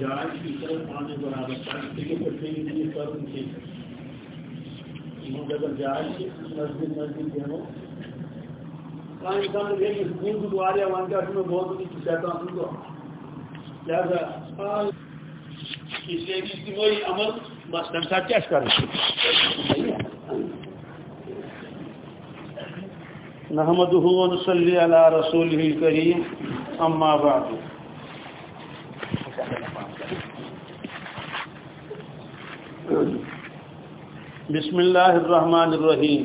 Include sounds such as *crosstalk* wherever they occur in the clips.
جائے کی طرف آنے برابر اگر جائے مسجد مسجد دوارے کا میں بہت کچھ چاہتا ہوں تو لہذا اس لیے عمل بس نحمده ونصلي على رسوله الكريم أما بعد. بسم الله الرحمن الرحيم.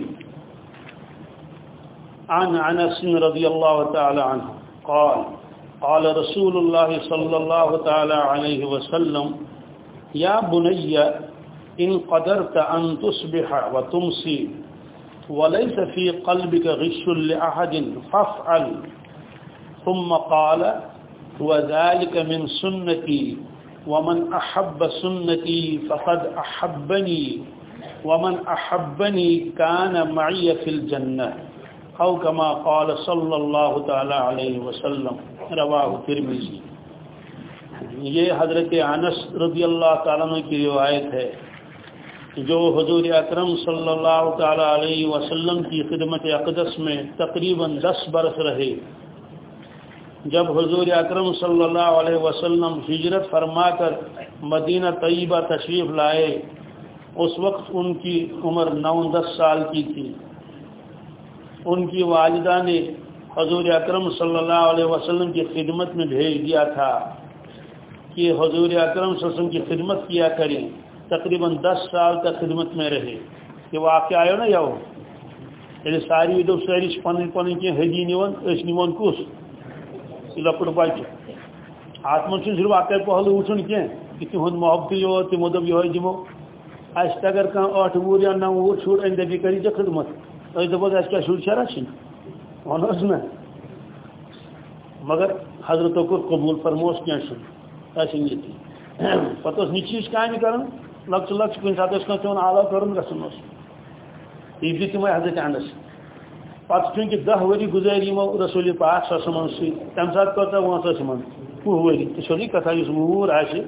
عن عنس رضي الله تعالى عنه قال قال رسول الله صلى الله تعالى عليه وسلم يا بني، إن قدرت أن تصبح وتمسي، وليس في قلبك غش لأحد، فافعل. ثم قال، وذلك من سنتي، ومن أحب سنتي فقد أحبني، ومن أحبني كان معي في الجنة. أو كما قال صلى الله تعالى عليه وسلم، رواه ترمزی یہ حضرت انس رضی اللہ تعالیٰ عنہ کی روایت ہے جو حضور اکرم صلی اللہ تعالیٰ علیہ وسلم کی خدمت اقدس میں تقریباً دس برس رہے جب حضور اکرم صلی اللہ علیہ وسلم ہجرت فرما کر مدینہ طیبہ تشریف لائے، اس وقت ان کی عمر نو دس سال کی تھی۔ ان کی والدہ نے حضور اکرم صلی اللہ علیہ وسلم کی خدمت میں بھیج دیا تھا کہ حضور اکرم صلی اللہ علیہ وسلم کی خدمت کیا کریں۔ تقریباً دس سال تک خدمت میں رہے۔ کہ وہ آپ کے آئے نا یو یعنی ساری دو ساری پن پن کی حجی نیون اس نیون کس یہ لکڑ بچہ ات من صرف اکے پہلو وچن کی کہ تہد محبت یو تمو دب یہ دمو اس اگر کان آٹھ وور یا نو وور شور اندے بھی کری خدمت۔ اس دپو اس کیا شور شرا چھ ونس نا مگر حضرت کو قبول فرموس کیا چھ اس پتہ اس نچیش کامہ کرن۔ لکچ لکچ کن سات اس چون کرن اس یہ تمہیں حضرت انس۔ پتہ چونکہ دہ وری گزار یمو رسول پاک صلی اللہ علیہ وسلم تم سات کوتا وہاں سے من وہ وری تو سوری کتھا اس وور آسی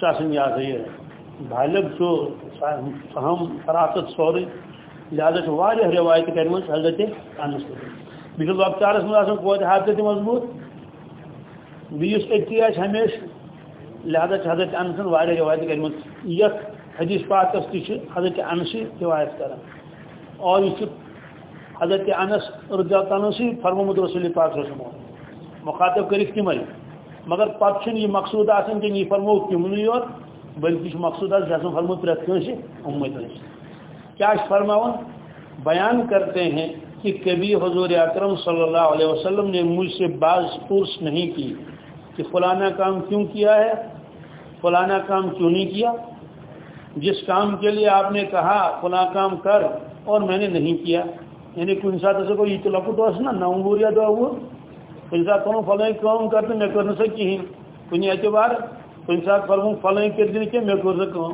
شاسن یاد ہے۔ بالغ تو فهم فراست سوری، لہذا چھ واریاہ روایت کرمز حضرت انس۔ بیس لۄکچارس منٛز آسان کوتہِ حافظ مضبوط۔ بیس أتی آسہِ ہمیشہ لہذا چھ حضرت انسن واریاہ روایت کرمز یتھ حدیث پاکس تہ حضرت انسی روایت کران اور یہ حضرت انس رضی اللہ عنہ سے فرمود رسول پاک صلی مخاطب کرک تمے مگر پتہ یہ مقصود آسان کہ یہ فرمو تمنی یوت بلکہ مقصود آس جسم فرمود پرت کنسی امت کیا فرماون؟ بیان کرتے ہیں کہ کبھی حضور اکرم صلی اللہ علیہ وسلم نے مجھ سے بعض پرس نہیں کی کہ فلانا کام کیوں کیا ہے، فلانا کام کیوں نہیں کیا؟ جس کام کے لیے آپ نے کہا فلاں کام کر اور میں نے نہیں کیا یعنی کن سات ایسے کوئی تو لکٹ نا نو وور یا دو کن سات فرمو فلاں کام کرتے میں کر نہ سکی کن اعتبار کن سات فرمو فلاں کر دیں کہ میں کر سکوں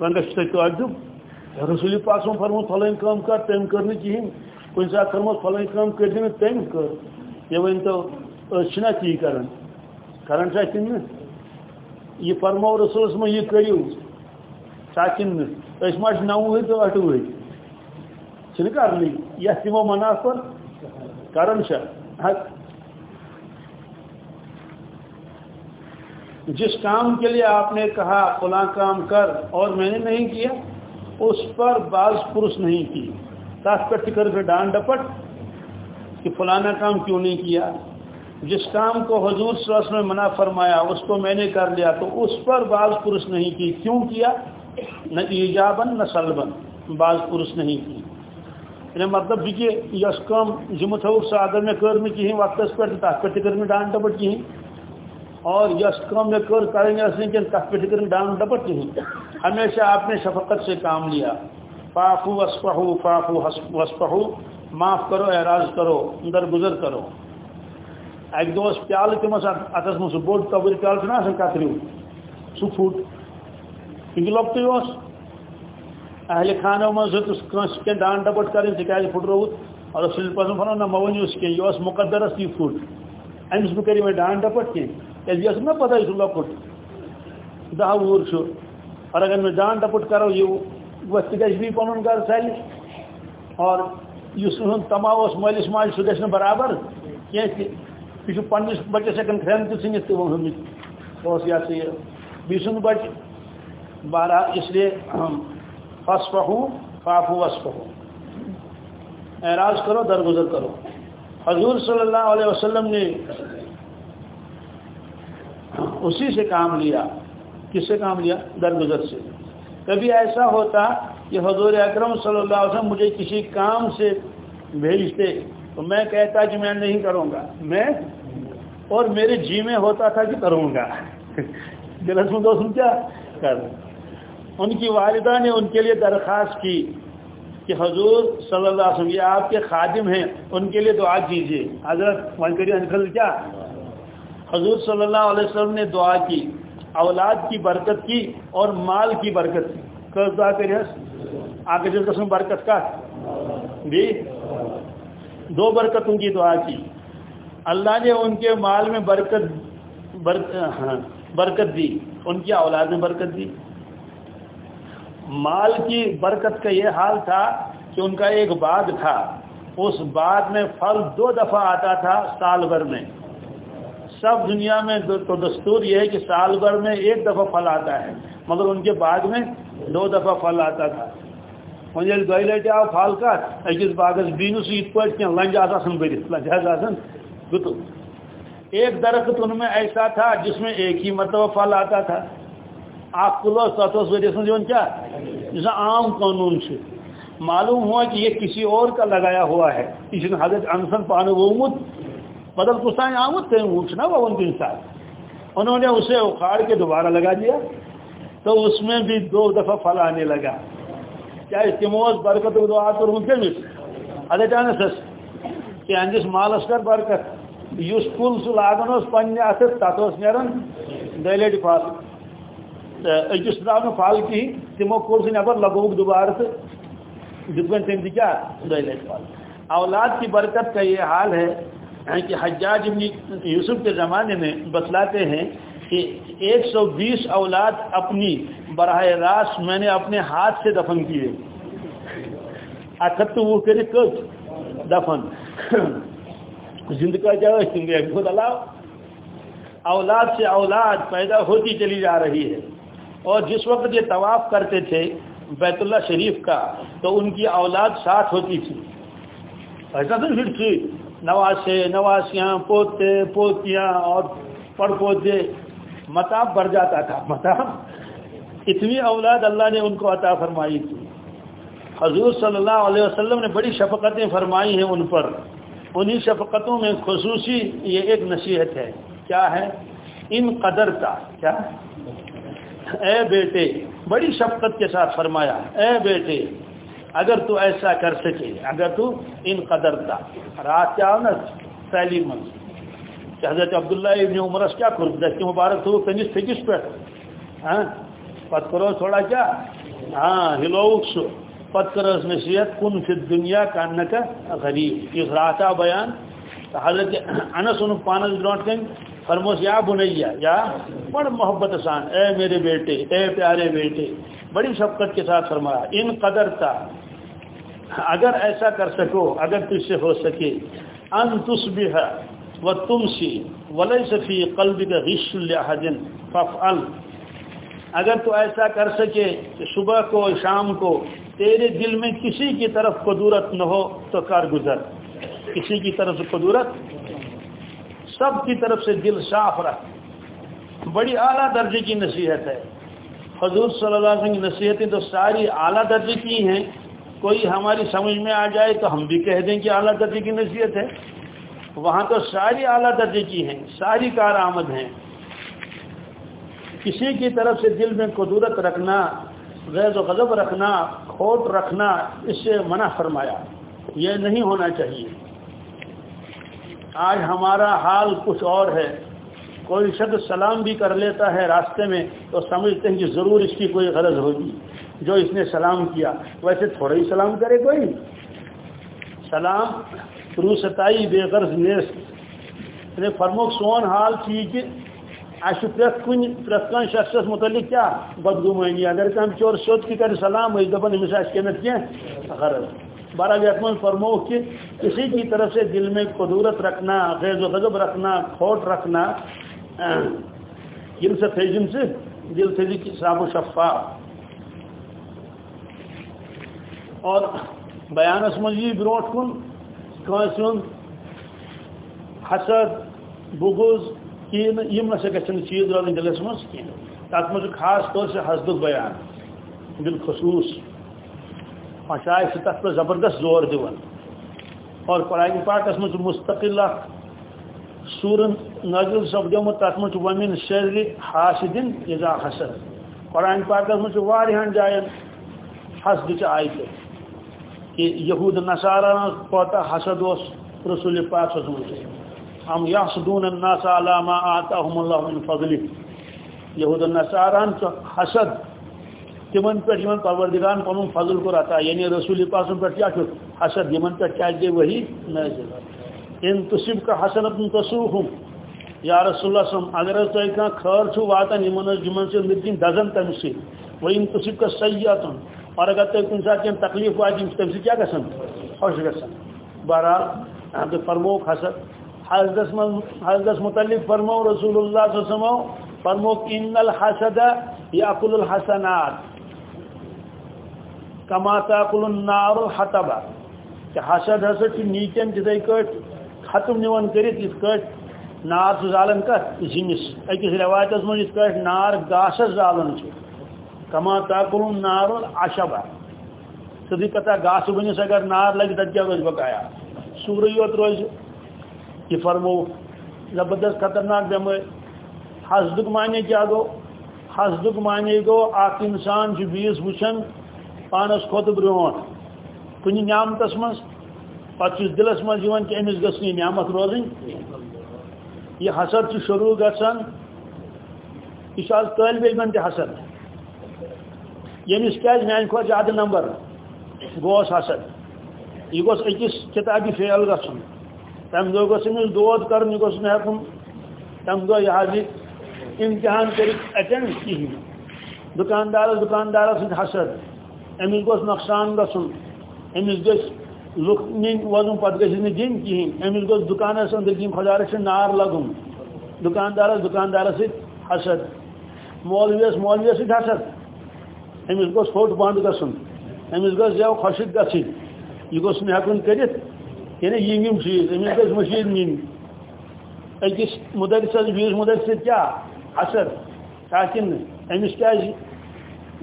ونگش تو عجب رسول پاک سم فرمو فلاں کام کر تم کرنے کہین کن سات فرمو فلاں کام کر دیں تم کر۔ یہ ون تو چھنا تی کرن۔ کرن چاہ تم یہ فرمو رسول میں یہ کریو ساکن اس ما نو ہوئی تو اٹھ ہوئی چھن کرنی یہ تمو مناف کرن جس کام کے لیے آپ نے کہا فلاں کام کر اور میں نے نہیں کیا، اس پر بعض پرس نہیں کی۔ تاس پر ٹکر کے ڈان ڈپٹ کہ فلانا کام کیوں نہیں کیا؟ جس کام کو حضور صلی اللہ علیہ وسلم منع فرمایا، اس کو میں نے کر لیا تو اس پر بعض پرس نہیں کی۔ کیوں کیا؟ نہ ایجابن نہ سلبن بعض پرس نہیں کی۔ یعنی مطلب یہ کہ یس کام ذمہ تھوک سا اگر میں کر میں کہیں وقت پر تک پہ کر میں ڈان ڈپٹ کہیں۔ اور یس کام میں کر کریں گے کہ تک پہ کر ڈان ڈپٹ کہیں۔ ہمیشہ آپ نے شفقت سے کام لیا۔ فافو وسپہو فافو وسپہو معاف کرو، اعراض کرو، اندر گزر کرو۔ اک دہ پیال تم اتس من سہ بوڑ قبر پیال نا کتریو سہ پھٹ کیونکہ لۄکٹے اس اہل خانو من کنس کی ڈان ڈپٹ کریں ژٕ کیازِ پھٹرووت اور رسول پاک فرمان نہ مہ ؤنِو اس کی یہ مقدرس یہ پھٹ امس بہ کری وۄنۍ ڈانٹ ڈپٹ کینٛہہ کیٛازِ یہِ پتہ یہِ چھُ لۄکُٹ دہ وُہُر اور اگر میں ڈانٹ ڈپٹ کرو، یہ وقت گژھِ بیٚیہِ پنُن گرٕ ژلہِ اور یُس تُہُنٛد تماو اوس مٲلِس ماجہِ سُہ برابر۔ کینٛہہ تہِ یہ پنس بچس ہکن کھین تہ ژھنت تہ ہمت یہ سا یہ بیس سن بچ بہرحال اس لیے فصفہو فافو وصفہو اعراض کرو، درگزر کرو۔ حضور صلی اللہ علیہ وسلم نے اسی سے کام لیا۔ کس سے کام لیا؟ درگزر سے۔ کبھی ایسا ہوتا کہ حضور اکرم صلی اللہ علیہ وسلم مجھے کسی کام سے بھیجتے تو میں کہتا کہ میں نہیں کروں گا۔ میں اور میرے جی میں ہوتا تھا کہ کروں گا۔ *laughs* میں دوست کیا؟ کر۔ ان کی والدہ نے ان کے لیے درخواست کی کہ حضور صلی اللہ علیہ وسلم، یہ آپ کے خادم ہیں، ان کے لیے دعا کیجیے حضرت انکل کیا؟ حضور صلی اللہ علیہ وسلم نے دعا کی، اولاد کی برکت کی اور مال کی برکت کی۔ کس دعا کری آپ کے قسم برکت کا؟ بھی دو برکتوں کی دعا کی۔ اللہ نے ان کے مال میں برکت ہاں، برکت دی۔ ان کی اولاد میں برکت دی۔ مال کی برکت کا یہ حال تھا کہ ان کا ایک باغ تھا۔ اس باغ میں پھل دو دفعہ آتا تھا سال بھر میں۔ سب دنیا میں تو دستور یہ ہے کہ سال بھر میں ایک دفعہ پھل آتا ہے۔ مگر ان کے باغ میں دو دفعہ پھل آتا تھا۔ دہی لٹہ آو پھل کت اکس باغس بینس یہ پہ لنج آن برت لنج آن گتو ایک درخت ان میں ایسا تھا جس میں ایک ہی مرتبہ پھل آتا تھا۔ کلو ستوس ورس من کیا؟ جیسا عام قانون سے۔ معلوم ہوا کہ یہ کسی اور کا لگایا ہوا ہے۔ اس نے حضرت انسن پانے وومت بدل کسان آمد کہیں اونچنا وہ ان کے انہوں نے اسے اکھاڑ کے دوبارہ لگا دیا۔ تو اس میں بھی دو دفعہ پھل آنے لگا۔ کیا اس کے موز برکت دعا کر ان کے ادے جانے سس کہ مالس کر برکت اس کل سہ لاگان پنہ ات تک نیران دہ لٹ پھل اکس درو پھل کہین تمو کور نبر لگوک دوبارہ تو دن تم کیا پھل اولاد کی برکت کا یہ حال ہے یعنی کہ حجاج ابن یوسف کے زمانے میں بتلاتے ہیں کہ ایک سو بیس اولاد اپنی براہ راست میں نے اپنے ہاتھ سے دفن کیے۔ اکت وہ کرے کت دفن۔ زندگی جائے خود اللہ۔ اولاد سے اولاد پیدا ہوتی چلی جا رہی ہے۔ اور جس وقت یہ طواف کرتے تھے بیت اللہ شریف کا، تو ان کی اولاد ساتھ ہوتی تھی۔ ایسا تو پھر تھی۔ نواسے، نواسیاں، پوتے، پوتیاں اور پڑ پودے۔ متاب بڑھ جاتا تھا۔ متاب اتنی اولاد اللہ نے ان کو عطا فرمائی تھی۔ حضور صلی اللہ علیہ وسلم نے بڑی شفقتیں فرمائی ہیں ان پر۔ انہی شفقتوں میں خصوصی یہ ایک نصیحت ہے۔ کیا ہے؟ ان قدر کا۔ کیا؟ اے بیٹے، بڑی شفقت کے ساتھ فرمایا، اے بیٹے، اگر تو ایسا کر سکے، اگر تو ان قدر کا رات کیا نا، پہلی منز کہ حضرت عبداللہ ابن عمرس کیا کرو دست مبارک تو کنس پھکس پہ؟ ہاں؟ پت کرو تھوڑا کیا؟ ہاں ہلوک سو پت کرس نصیحت کن فی دنیا کا کا غریب۔ اس راتا بیان۔ حضرت انس ان پانس برونٹ کن فرموس، یا بنیا، یا بڑ محبت سان، اے میرے بیٹے، اے پیارے بیٹے، بڑی شفقت کے ساتھ فرمایا، ان قدر تا، اگر ایسا کر سکو، اگر تجھ سے ہو سکے، ان تصبح و تمسی ولیس فی قلبک غش لحجن ففعل اگر تو ایسا کر سکے کہ صبح کو، شام کو تیرے دل میں کسی کی طرف قدورت نہ ہو، تو کار گزر کسی کی طرف سے قدورت سب کی طرف سے دل صاف رکھ. بڑی اعلیٰ درجے کی نصیحت ہے. حضور صلی اللہ علیہ وسلم کی نصیحتیں تو ساری اعلیٰ درجے کی ہیں. کوئی ہماری سمجھ میں آ جائے تو ہم بھی کہہ دیں کہ اعلیٰ درجے کی نصیحت ہے. وہاں تو ساری اعلیٰ درجے کی ہیں. ساری کارآمد ہیں. کسی کی طرف سے دل میں قدورت رکھنا غیر و غضب رکھنا، کھوٹ رکھنا، اس سے منع فرمایا. یہ نہیں ہونا چاہیے. آج ہمارا حال کچھ اور ہے۔ کوئی شخص سلام بھی کر لیتا ہے راستے میں تو سمجھتے ہیں کہ ضرور اس کی کوئی غرض ہوگی۔ جو اس نے سلام کیا، ویسے تھوڑا ہی سلام کرے کوئی۔ سلام روستائی بے غرض نیس یعنی فرموک، سون حال چی کہ پریت کن پریت کن شخص متعلق کیا؟ بدگمانی، اگر کم چور سوت کی کر سلام اس امس آس کنت کی غرض۔ بارہ یت من فرمو کہ کسی کی طرف سے دل میں قدورت رکھنا، غیظ و غضب رکھنا، کھوٹ رکھنا یم سے تھجم سے دل تھجی صاف و شفاف اور بیانس من یہ بروٹ کن کنس حسد، بغض کہین یم نسا گھن چیز روزن دلس مز کی تک مجھ خاص طور سے حسد بیان بالخصوص شاید سے تک پر زبردست زور دیون اور قرآن پاکس مجھ مستقل سورن نازل سپدمت تر مجھ ومن شر حاسدن اذا حسد قرآن پاکس مجھ واریہن جائن حسد چ آیت کہ یہود نصارہ کوتا حسد اس رسول پاک صلی اللہ علیہ وسلم ہم یحسدون الناس على ما آتاهم الله من فضله یہود النصاران چ حسد تمن پہ یمن پروردگان پنن فضل کو عطا یعنی رسول پاک پر کیا حسد، یمن پہ کیا دے وہی نازل ان تصب کا حسنت تسوهم یا رسول اللہ صلی اللہ علیہ وسلم، اگر تو ایک خیر چھو واتن یمن جمن سے مدین دزن تمسی و ان تصب کا سیئات اور اگر تو کن ساتھ تکلیف واجی تمسی کیا گسن خوش گسن بہرحال ہم فرمو حسد۔ حضرت حضرت متعلق فرمو رسول اللہ صلی اللہ علیہ وسلم۔ فرمو ان الحسد یاکل الحسنات. کما تاکل النار الحطب کہ حسد ہسا چھ نیچن تتھے کٹ، ختم نیون کرت اس کٹ، نار چھ زالن کت زمس اکس روایتس من اس کٹ، نار گاسس زالن چھ کما تاکل النار العشب سدی پتہ گاس بنس اگر نار لگ تت کیا روز بقایا سورہ یوت روز یہ فرمو، زبردست خطرناک بیمار حسدک معنی کیا گو؟ حسدک معنی گو اخ انسان بیس وچن پانس کھت برونٹ کن نعمتس من پتہ دلس من کہ امس گھنی نعمت روزن یہ حسد شروع گھان یہ طالب علم تہ یمس کیا میان کھو زیادہ نمبر؟ گوس حسد۔ یہ گوس اکس کتابی فیل گھن تم دہ گوس امس دود کر یہ گوس ہوں تم دہ یہ حاضر امتحان کر اٹینڈ کہین دکاندار دکاندار سن حسد۔ امس گوس نقصان گھن امس گھ لک نین وزن پتہ گھس نا دن کہین امس گوس دکانس اندر دن خدا رچ نار لگن دکاندار دکاندار ست حسد. مولویس مولویس ست حسد. امس گوس فوٹ بند گھن امس گوس زو خشک گھن یہ گوس نا ہکن کرت یعنی یم چیز. امس گھس مشید نین اکس مدرس بیس مدرس کیا؟ اثر تاکہ امس کیا جی؟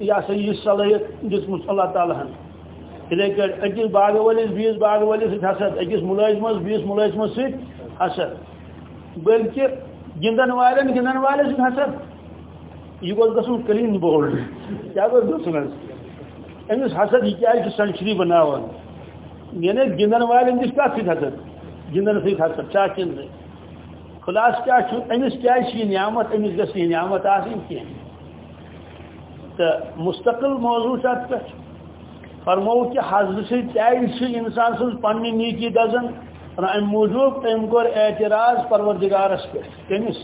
یہ سا یہ صلاحیت دس اللہ تعالیٰ ہن اتھے کٹ اکس باغ ولس بیس باغ ولس ست حسد اکس ملازمس بیس ملازمس ست حسد۔ بلکہ گندن والن گندن والن ست حسد۔ یہ گوس گھن کلین بولڈ کیا گوس گھن امس حسد یہ کیا سنچری بناوان یعنی گندن والن دس کت ست حسد؟ گندن ست حسد چاچن خلاص کیا امس کیا نعمت امس گھس یہ نعمت آسن کی تو مستقل موضوع ات پہ فرمو کہ حضر سے انسان سن پنہ نیکی دزن ام موجود ام کور اعتراض پروردگارس پہ۔ کمس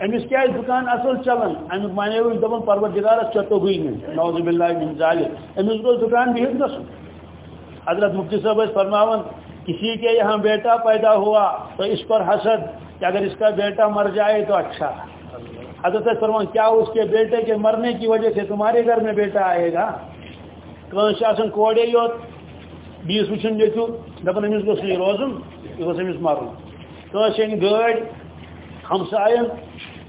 امس کیا دکان اصل چلان امیک مانے دپان پروردگارس چتو گئی نوز باللہ من ظالم امس گو دکان بہت گھن حضرت مفتی صاحب فرماون، کسی کے یہاں بیٹا پیدا ہوا تو اس پر حسد، کہ اگر اس کا بیٹا مر جائے تو اچھا۔ حضرت فرمان کیا اس کے بیٹے کے مرنے کی وجہ سے تمہارے گھر میں بیٹا آئے گا؟ شاسن کوڑے یوت بیس وچن یتو دپان امس گوس یہ روزن یہ گوس امس مرن کن گاڑ ہمسائن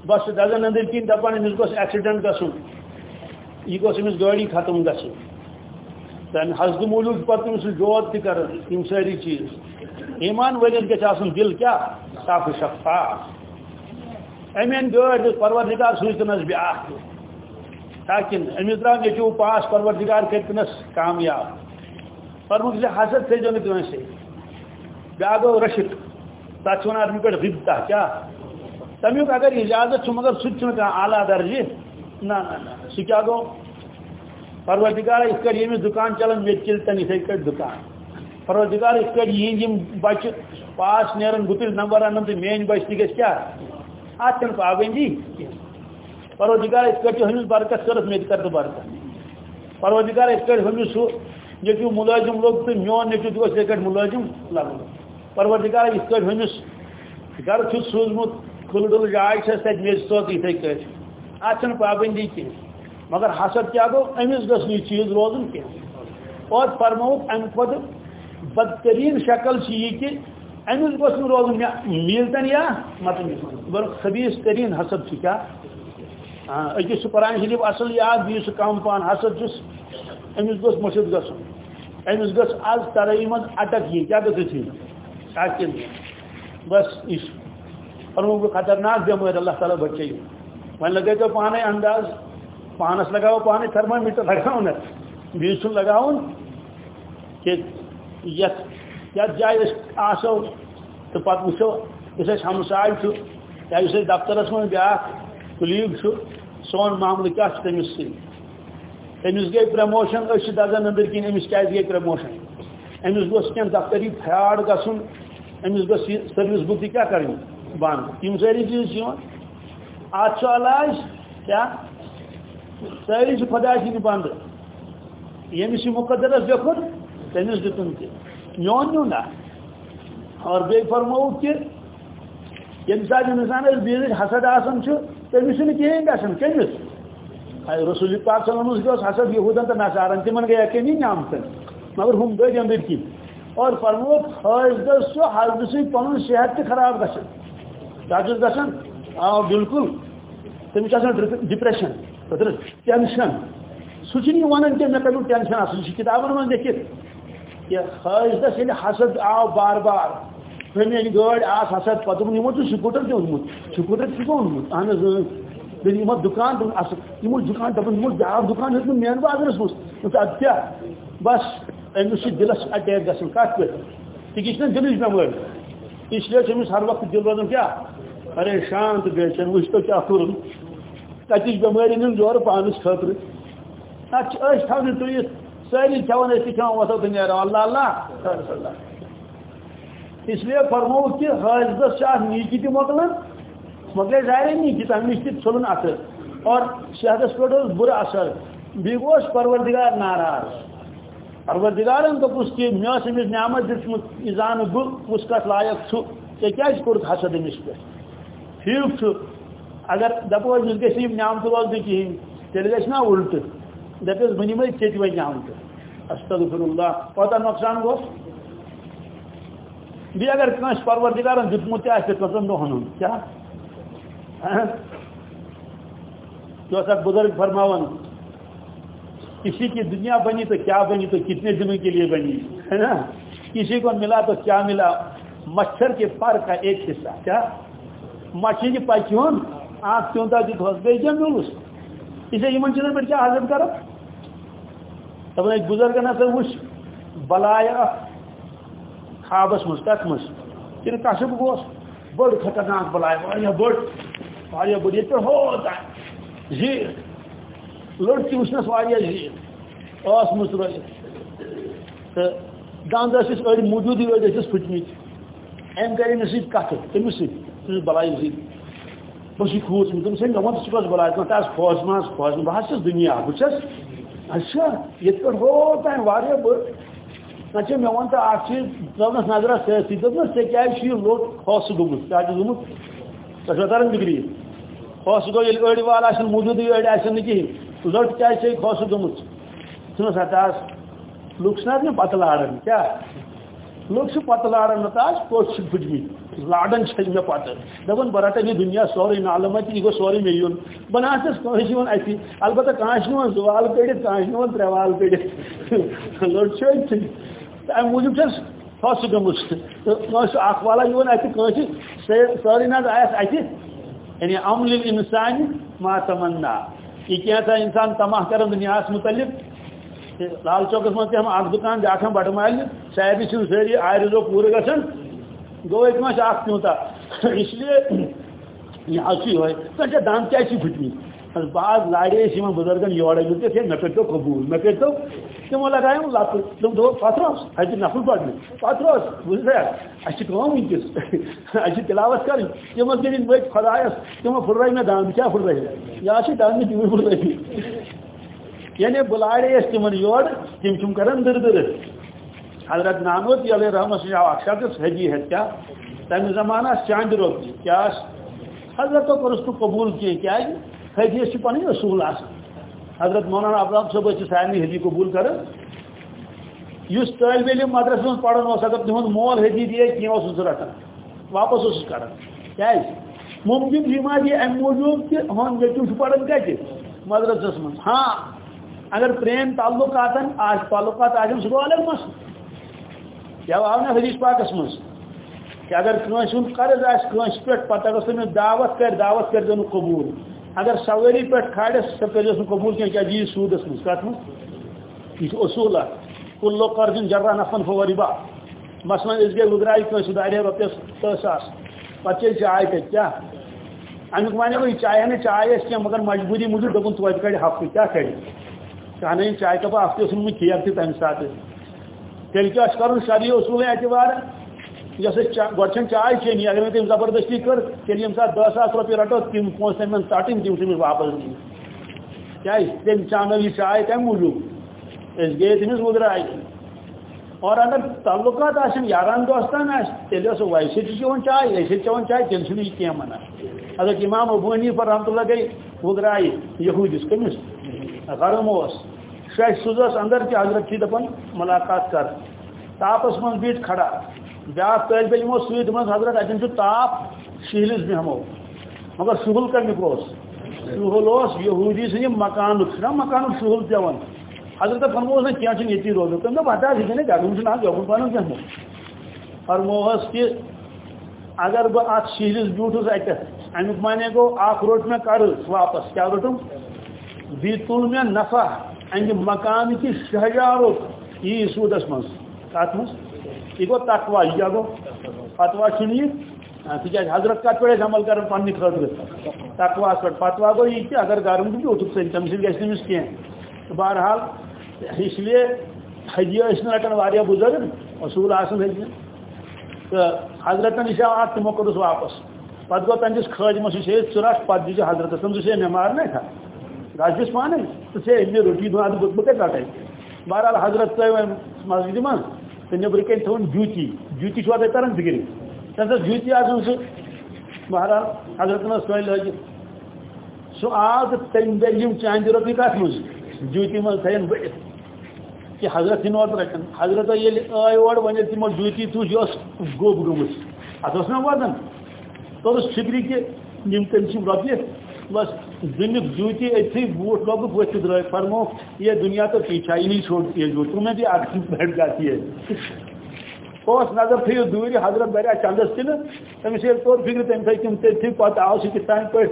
بس دزن اندر کن دپان امس گوس ایکسیڈنٹ گھن یہ گوس امس گاڑی ختم گھن تمہ حسد موجود پتہ تم دود تر تم ساری چیز۔ ایمان ولت گھن دل کیا؟ صاف شفاف۔ امین گاڑ پروردگار سوچنس بیاا تاکہ امس درا نیچو پاس پروردگار کرتنس کامیاب. فرمک سے حسد تھے جو کنسے بیا گو رشک. تک ون آدمی پہ غبتا کیا؟ تمیک اگر اجازت مگر سہ اعلیٰ درجہ نا نا سہ کیا گو؟ پروردگار اس کر یہ دکان چلان مے چلتن اتھے کٹ دکان. پروردگار اس پہ یہ بچہ پاس نیرن گتل نمبر ان تو بچ تہ کیا؟ ات چھن پابندی جی۔ پروردگار اس پہ ہمس برکت کرس میں کر برکت پروردگار اس پہ ہمس سو، نیچو ملازم لوگ تو میون نیچو تو اس ملازم لگ پروردگار اس پہ ہمس گھر چھ سوزمت کھل ڈل جائے چھ تت میز سوت یتھے کٹ ات پابندی جی کی مگر حسد کیا گو؟ امس گھس یہ چیز روزن کی اور فرموک ام خود بدترین شکل یہ کہ امس گوس روزن میلتن یا مت بل خبیص ترین حسد کیا اکس قرآن شریف اصل یاد بیس کم پان حسد چس امس گوس مشد گھن امس گھس آز ترائی من اٹک یہ کیا گھس بس اس اور وہ خطرناک بیمار اللہ تعالیٰ بچے وہاں لگے تو پانے انداز پانس لگاو پانے تھرما میٹر لگاؤ نا بیس لگاؤن کہ یت یت جائے آسو، تو پتہ وچو اس ہمسائے یا اس دفترس من بیا، کلیگ سون معاملہ کیا تمس سی تمس گئی پرموشن، اس دزن اندر کن امس کیا گئی پرموشن۔ امس گوس کین دفتری فراڈ گھن امس گوس سروس بک کیا کرنی بند تم ساری چیز ات علاج کیا؟ ساری خدا سن بند یمس مقدرس دیکھت تمس دتن تہ میون نیو نا اور بی فرمو کہ یم سات انسان بیس حسد آسان تمس کہین گھن کمس رسول پاک صلی اللہ علیہ وسلم حسد یہودن تو نصارن تمن گیا کمی نعمتن مگر ہم گئی اندر کی اور فرمو حضرت سو حضرت سی پن صحت تہ خراب گھن کیا گھن آ بالکل. تمس ڈپریشن ٹینشن سہ ونان کہ مے کرو ٹینشن آ سہ کتابن من لکھت کہ حٲضدس ییٚلہِ یعنی حسد آو بار بار۔ میٲنۍ یعنی گٲڑۍ آس حسد، پتہٕ دوٚپُن یِمو چھُ سکوٗٹر تہِ اوٚنمُت سکوٗٹر تہِ چھُکھ اوٚنمُت اہن یعنی حظ دوٚپُن یِمو دُکان دوٚپُن اصل یِمو دُکان دوٚپُن یِمو بیٛاکھ دُکان ہیوٚتمُت مین بازرس منٛز اَدٕ کیٛاہ بس أمِس چھُ دِلس اٹیک گژھان کتھ پٮ۪ٹھ تہِ یہِ چھِ دِلٕچ بٮ۪مٲرۍ اس لیے چھُ أمِس ہر وقت دِل روزان کیٛاہ پریشان تہٕ بیٚیہِ چھَنہٕ وٕچھ تو کیٛاہ کوٚرُن تتچ بٮ۪مٲرۍ أنِن جورٕ پانس خٲطرٕ اتھ چھِ أسۍ تھاونہِ تُلِتھ سٲری کھٮ۪وان أسۍ تہِ کھٮ۪وان وۄتھو نیرو اللہ اللہ۔ اس لیے فرمو کہ حٲضدس چھِ اتھ نیٖکی تہِ مۄکلان مۄکلے ظاہرے نیٖکی تمہِ نِش تہِ ژھُلُن اور صحتس پٮ۪ٹھ اوس بُرٕ اثر۔ بیٚیہِ گوٚوس پروردگار ناراض پروردگارن دوٚپُس کہ مےٚ ٲس نعمت دِژمٕژ یہِ زانہٕ بہٕ کُس کتھ لایق چھُ ژےٚ کیٛازِ حسد أمِس پٮ۪ٹھ ٹھیٖک اگر دپو أمِس گژھِ یِم نعمتہٕ روزنہٕ کِہیٖنۍ تیٚلہِ گژھِ نا الٹہٕ دپس بہ نمے ژےٚ تہِ وۄنۍ استغفر اللہ کوتاہ نۄقصان گوٚو بیٚیہِ اگر کٲنٛسہِ پروردگارن دیُتمُت تہِ آسہِ کٔژن دۄہن ہُنٛد جو سا بزرگ فرماون کسی کی دنیا بنی تو کیا بنی تو کتنے دنوں کے لیے بنی؟ ہے نا؟ کسی کو ملا تو کیا ملا؟ مچھر کے پر کا ایک حصہ، کیا؟ مچھر کی پچون آپ کیوں تھا دیت ہوس بیچ ملوس اسے یمن چیزن پہ کیا حضرت کرو؟ تب ایک بزرگ نہ سر وش بلایا خوابس مز کت مز کن کشب گوس بڑ خطرناک بلایا واریاہ بڑ واریاہ بڑ یہ پہ ہوتا زیر۔ لڑکی وچنس واریاہ زیر۔ اس مز روزت تو دند ٲسِس أڑۍ موجوٗدٕے أڑۍ ٲسِس پھٕٹمٕتۍ أمۍ کَرے مےٚ سۭتۍ کَتھٕ تٔمِس سۭتۍ تٔمِس بَلاے سۭتۍ بہٕ چھُس کھوٗژمٕژ تٔمِس مےٚ ووٚن ژٕ کۄس بَلاے ژٕ آس فوج منٛز فوج منٛز بہٕ حظ چھُس دُنیا بہٕ چھَس اچھا یِتھ پٲٹھۍ ہو تانۍ واریاہ بٔڑ اچھا مےٚ ووٚن تہٕ اکھ چیٖز ژٕنَس نظرا سٲرسٕے دوٚپنَس ژےٚ کیٛازِ چھُ یہِ لوٚٹ کھوسہٕ گوٚمُت کیٛاہ چھُ گوٚمُت ژےٚ چھو تران فِکری کھوسہٕ گوٚو ییٚلہِ أڑۍ وال آسن موٗجوٗدٕے أڑۍ آسن نہٕ کِہیٖنۍ لوٚٹ کیٛازِ چھے کھوسہٕ گٔمٕژ ژٕنَس ہتا لُکھ چھِنہٕ حظ مےٚ پَتہٕ لاران کیٛاہ لوگ پتہ لارن نتاج کوٹ پھٹمت لاڈن چھج مے پتہ دپن بہ رٹن یہ دنیا سورے نالمت یہ گو سورے مے یون بناسس کانس یون اتی البتہ کانس نون زوال کڑت کانس نون تروال کڑت لڑ چھج. تم موجود چھس فاس گمس کانس اخ والا یون اتی کانس سورے نہ آیس اتی یعنی عمل الانسان ما تمنا. یہ کیا تھا انسان تماہ کرن دنیا متعلق؟ لال چوکس مجھے ہم اخ دکان بیاا بڑ مال سابی ساری آر رو پور گھن گو یہ ما اخ تیوتا اس لیے یہ ہوئے۔ اچھا دند کیا پھٹمت بعض لاڑے بزرگن یور دے مے کرو قبول مے کرو تمو لگایم لت تم دو پتہ روس نفل پڑنے پتہ روس بوزا اچھے کم ونکس اچھے تلاوت کریں۔ تم دن بت خدایس تمو پھر مے دان، کیا پھر یا دان تم پھر یعنی بلاڑے اس تم یور تم چم کران در در. حضرت نانوتی علیہ رحمت سے اخ حجی ہے کیا؟ تمہ زمانہ چاند روکی کیا؟ حضرت تو کرس تو قبول کی کیا؟ حدیث پن اصول آ حضرت مولانا ابراب صاحب سارے حدی قبول کر اس طالب علم مدرسہ من پڑھن اگر تہد مول حدی دے کی رٹان واپس اس کر ممکن بیما یہ ام موجود کہ ہن نیچو پڑھن کتہ مدرسس من ہاں. اگر پریم تعلقات آج تعلقات آج سہ گو الگ مس. کیا آو نا حدیث پاکس مز کہ اگر کنس ہند قرض آس پہ پتہ اگر تمہیں دعوت کر دعوت کر دن قبول. اگر سواری پہ کھاڑس سہ کر قبول کی کیا جی سودس مز کت مز یہ اصول کلو قرض جرا نفن فو ربا. مثلا اس گئی گزرائی کنس دارے رۄپیس دہ ساس پتہ چل چائے تک کیا؟ امیک ون گو یہ چائے نا چائے کی مگر مجبوری موجود دپن توتہ کڑ ہفتہ کیا کڑ کہ چائے کپ ہفتہ اس کھیر تہ تمہ سات تیل کیا کرن شرعی اصول اعتبار۔ یس گۄڈٕ چاے چینی اگر میں تم زبردستی کر تیل یم سات دہ ساس رۄپیہِ رٹو تم پونسہٕ تمہِ منٛز ژٹٕنۍ تم تٔمِس واپس دِنۍ کیازِ تٔمۍ چانو یہِ چاے کمہِ موٗجوٗب أسۍ گٔیے تٔمِس وٕدراے اور اگر تعلقات آسن یاران دوستان آس تیٚلہِ اوس ویسے تہِ چٮ۪وان چاے ویسے چٮ۪وان چاے تیٚلہِ چھُنہٕ یہِ کینٛہہ وَنان اگر امام ابوٗنی پر رحمتہ اللہ گٔے وٕدرایہِ یہوٗدِس کٔمِس غرم اوس سوزس اندر کہ حضرت چھ دپان ملاقات کر۔ تاپس من بیٹ کھڑا۔ بیا طالب علمو ست من حضرت اتن تاپ شہلس بیہمو مگر شہل کمیک شہل اس یہودی سن مکان نا مکان شہل پیون حضرت فرمو نا کی یتی روز تم دپ ہٹا یہ گرم سے یوکن پن بیہمو فرموس کہ اگر بہ ات شہلس بیوٹھس ات امیک مانے گو اخ روٹ میں قرض واپس۔ کیا روٹم بی تل میں نفع۔ انہ مکان کی شہجارو، یہ سودس من کت مز یہ گو تقوا یہ گو فتوا چھ تک حضرت کت پہ عمل کر پنہ خاطر تقوا پہ فتوا گو یہ کہ اگر گرم تو اوتھ سن تم سی گھس نمس کی بہرحال، اس لیے حجی رٹان بزرگ اصول آسن حجی تو حضرت نش آو تمو کورس واپس۔ پتہ گو تمس خادمس یہ ژٕ رٹ پتہ دیجیے حضرت تم ژے مےٚ مارنے تھا۔ گژھ دس پانے ژٕ ژے مےٚ روٹی دُن بہٕ کتہِ رٹے بہرحال حضرت ژٕ مسجد من تو نبر کن تھون جوتی جوتی چھو چھوا تران فکر تمہ جوتی آسان سہ بہرحال حضرت سوئی لگت سہ آو تو تم دم چاند روپیے کت مز جوتی من تھین بڑھت کہ حضرت نوت رٹان حضرت یل آئی اور ون تمو جوتی تج یہ گوب گمت ات نا وزن توس فکری کہ یم تم روپیے بس دنک جوتی اتھی بوٹ لوگ بچ درائے فرمو، یہ دنیا تو پیچھا ہی نہیں چھوڑتی ہے جو تمہیں بھی آگ بیٹھ جاتی ہے۔ اس نظر تھو دوری حضرت بریا چندس تہ تمس یل طور فکر تم تھی تم تھی پتہ آو سہ کت تان پہ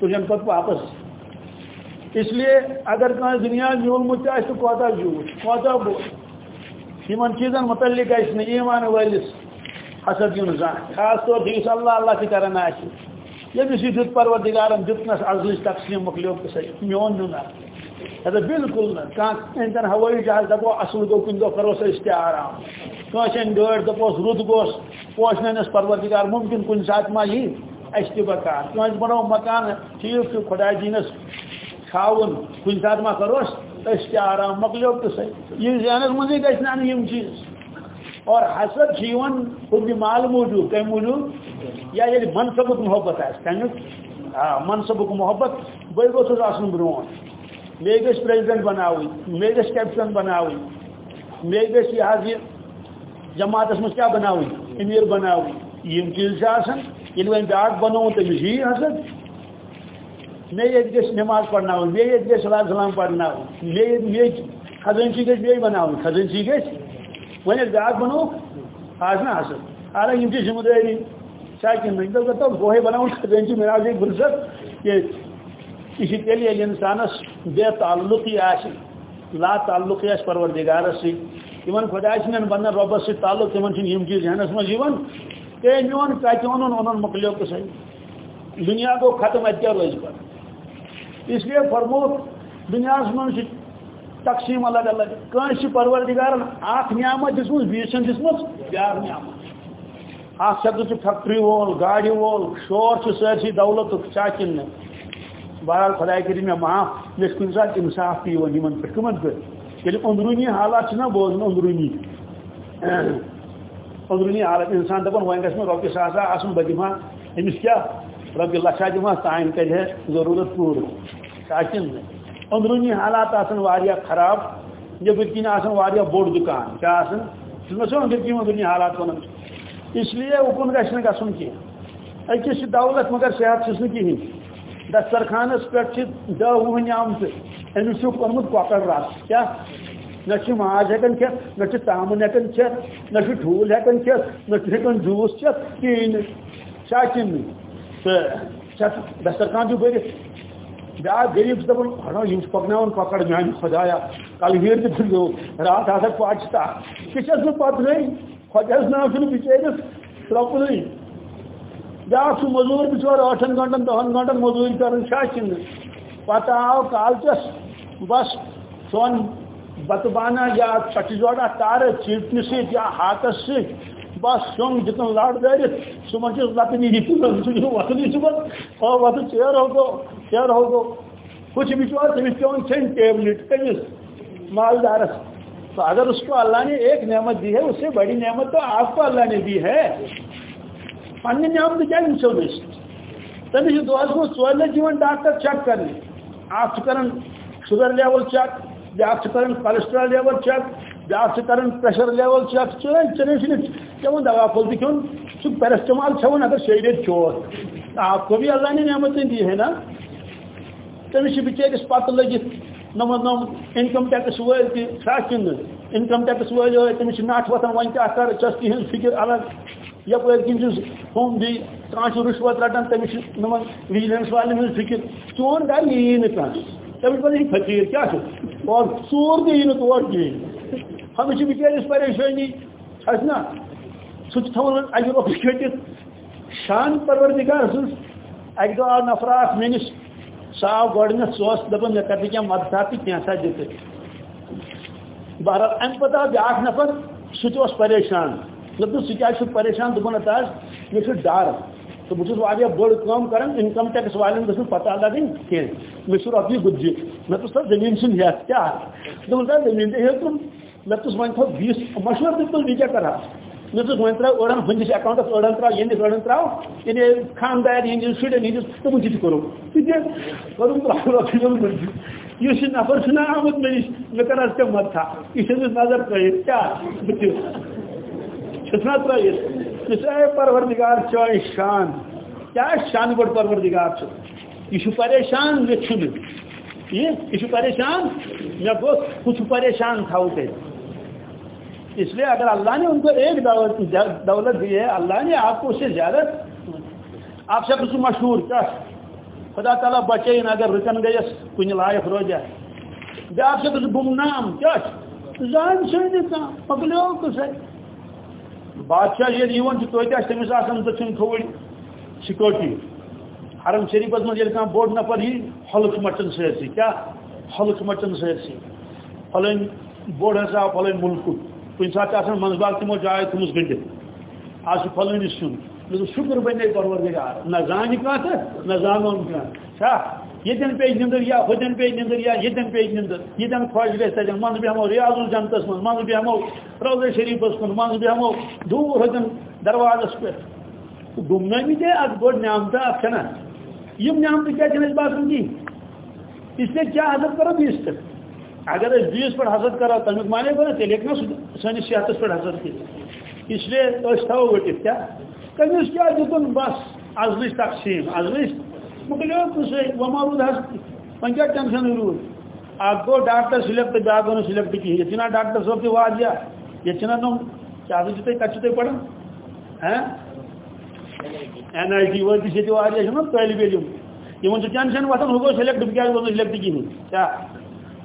تجن پتہ واپس۔ اس لیے اگر کھانا دنیا میولمت آہ تو کوتا جھوٹ کوتا بوٹ ان چیزن متعلق گھس ایمان ولس حسد یون زان خاص طور دیس اللہ اللہ تہ کران آہ یمس یہ دیت پروردگارن دتنس ازلچ تقسیم مکلیو تو صحیح میون نہ ادا بالکل نہ کان انتن ہوئی جہاز دپو اصل گو کن دو کرو سے است آرام کاشن گاڑ دپوس رود گوس پوشنس پروردگار ممکن کن سات ما یہ اس تہ بکار کانس بنو مکان ٹھیک چھ خدا جینس کھاون کن سات ما کروس اس آرام مکلیو تو صحیح یہ زانس منزے گژھنا یم چیز اور حسد جیون خود مال موجود کم موجود؟ یا یہ منصب محبت ہے تمیک ہاں، منصب محبت۔ بے گوس آن برون مے گھس پریزیڈنٹ بناوی مے گھس کیپٹن بناوی مے گھس یہ جماعت مز کیا بناوی امیر بناوی یم چیز آسان یل وین بنو تمس یہ جی حسد مے یہ گھس نماز پڑھناوی مے یہ گھس سلام پڑھناوی مے یہ خزنچی گھس بیٚیہِ بناوٕنۍ خزنچی گھس ون بیاکھ بنو آج نا حاصل حالانکہ ان ذمہ داری ساکن نہیں تو گوہے بناؤ خزانچی میرا ایک فرصت کہ کسی کے لیے انسانس بے تعلقی آس لا تعلقی آس پروردگارس سی تمن خدا سن بنن ربس سی تعلق تمن چھ یم چیز ہنس مز یون کہ میون کتہ اونن اونن مکلیو تو صحیح دنیا کو ختم اتیا روز پر اس لیے فرمو دنیا من تقسیم الگ الگ کنس پروردگار اخ نعمت دس بیس دس بیاا نعمت۔ اخ شخص فیکٹری وول، گاڑی وول، شور سرسی دولت کیا کن بہرحال خدا کری مے معاف مے کن سات انصاف پی ون پہ کمن پہ یل اندرونی حالات بوزن، اندرونی۔ اندرونی حالت انسان دپان ون گھس روپیے ساسا آن بہ دما یعنی امس کیا؟ روپیے لچھا دما تان کر ضرورت پور۔ کن اندرونی حالات آیا خراب نبر کن آیا بوڑ دکان، کیا سو اندر کن اندرونی حالات ون اس لیے اکن گھن گھن کی اکس دولت مگر صحت چس کہین دسترخانس پہ دہ وہن آمت امس کورمت کۄکر رس کیا؟ نہ ماز ہیکن کھت نہ تامن ہیکن کھت نہ ٹھوٗل ہیکن کھت نہ ہیکن جوس چت کہین کیا کن تو دسترخان چھُ بٔرِتھ بیاکھ غریب دپان ہڑا یم پکناون کۄکر میانہِ خدایا، کل ہیر تہِ پھِرو رات ہسا پاچ تتھ تہِ چھس بہٕ پتہٕ خۄدایس ناو چھُنہٕ بِچٲرِس ترٛۄپنٕے بیاکھ سُہ موٚزوٗر بِچور ٲٹھن گنٹن دہن گنٹن موٚزوٗرۍ کران چھا کِنہٕ پتہ آو کالچس بس، سون بتہ بانا یا چٹہ جوڑا تار چیٹنہ ست یا ہاتس ست بس سم دتن لڑ دارت صبح چھ لتنی دتن وتنی صبح او وت چیر ہو گو چیر ہو گو۔ کچھ بچور تمس پیون کھین ٹیبلٹ کمس مالدارس تو اگر اس کو اللہ نے ایک نعمت دی ہے، اس سے بڑی نعمت تو آپ کو اللہ نے دی ہے۔ پنہ نعمت کیا وچو تمس دہس مز ژور لچ ڈاکٹر چیک کرنے آپ کران شوگر لیول چیک بیاکھ کران کولسٹرال لیول چیک بیاکھ کران پریشر لیول چیک چین چین چون دوا پھول بھی کھون سہ پیرسٹمال چھون اگر شی ریت چوت آپ کو بھی اللہ نے نعمتیں دی ہے نا؟ تمس بچارس پتہ لگت نم نم انکم ٹیکس ول تہ کن انکم ٹیکس ول تمس نٹ وتان ون کیا کر چس تہذ فکر الگ یپ کن ہم بھی کان رشوت رٹان تمس نمن وجلنس والن ہز فکر. چون گھر یی نہ کھانا تمہیں پتہ یہ فقیر کیا اور ژور تہ یہ تور کہین ہمیں بچارس پریشانی؟ اس نا سہ تھوان اکہ رۄپیہِ کھٔٹِتھ شان پروردگار سٕنٛز اکہ دۄہ آو نفر اکھ میٲنِس سُہ آو گۄڈنیٚتھ سُہ اوس دپان مےٚ کر ژٕ کینٛہہ مدتھا تہٕ کینٛژھا دِتہٕ بہرحال امہِ پتہٕ آو بیٛاکھ نفر سُہ تہِ اوس پریشان دوٚپُس ژٕ کیٛازِ چھُکھ پریشان دوٚپُن ہتا حظ مےٚ چھُ ڈر تہٕ بہٕ چھُس تو بہت بڑ کام کر انکم ٹیکس والن گھن پتہ لگن کی مے رپیے گجہ مے تو سر زمین سن ہیت کیا دن سر زمین تہ ہوں مے تو ون تھو بیس مشورہ دیت بہت کیا کرا۔ مے تو ون ترا اڑان ہندس اکاؤنٹس اڑان ترا ینس اڑان یعنی خاندار ہندس شرین ہندس تم تہ کرو کرو رپیے اس نفر چھنا آمت مے نش مے کر ژے مت تھا یہ نظر ترٲیِتھ کیا بہٕ چھُس ترٲیِتھ اے پروردگار چوئے شان کیا شان بڑ پروردگار یہ پریشان مے چھن یہ پریشان میں گو کچھ پریشان تھا تے اس لیے اگر اللہ نے ان کو ایک دولت دولت دی ہے، اللہ نے آپ کو اس سے زیادہ آپ سب سے مشہور کیا؟ خدا تعالیٰ بچے اگر رکن گئے کن لائق رو جائے۔ بیاکھ سے گمنام، کیا؟ زان سے پکلیو کس بادشاہ یہ تمس آسان دچن کھوڑ سکیورٹی حرم شریف من بوڑ نفر یہ ہلک مچن سرسی کیا؟ ہلک مچن سرسی پھلن بوڑ ہسا پھلن ملک۔ کن سات منز باغ تمو جائے تمس گنڈت آج پھلن سن شکر بنے پروردگار نہ زان کھانا نہ زان کھانا یتن پی نندر یا ہتن پی نندر یا یتن پی نندر یتن خوش گھس تتن من بیہمو ریاض الجنتس من من بیہمو روضہ شریفس کن من بیہمو دور ہتن دروازس پہ گمنامی دے ات بڑ نعمت ات چھنا یم نعمت کیا چھن اس باسن کی اس لیے کیا حضرت کرو بیس پہ اگر اس بیس پر حضرت کرو تمیک مانے گو تیل ایک نا سانی صحتس پر حضرت کی۔ اس لیے اس تھو وٹت کیا؟ کمیس کیا دتن بس ازلش تقسیم ازلش مکلیو کسے ومارود حس پنجا ٹینشن رود آپ کو ڈاکٹر سلیکٹ بیاگ گو سلیکٹ کی یہ چنا ڈاکٹر صاحب کی واجیا ہاں؟ یہ چنا نم کیا جتے کچتے پڑھن ہیں این آئی ٹی ورد سے جو واجیا چھنا طالب علم یہ من ٹینشن وتن ہوگو سلیکٹ کیا گو سلیکٹ کی کیا؟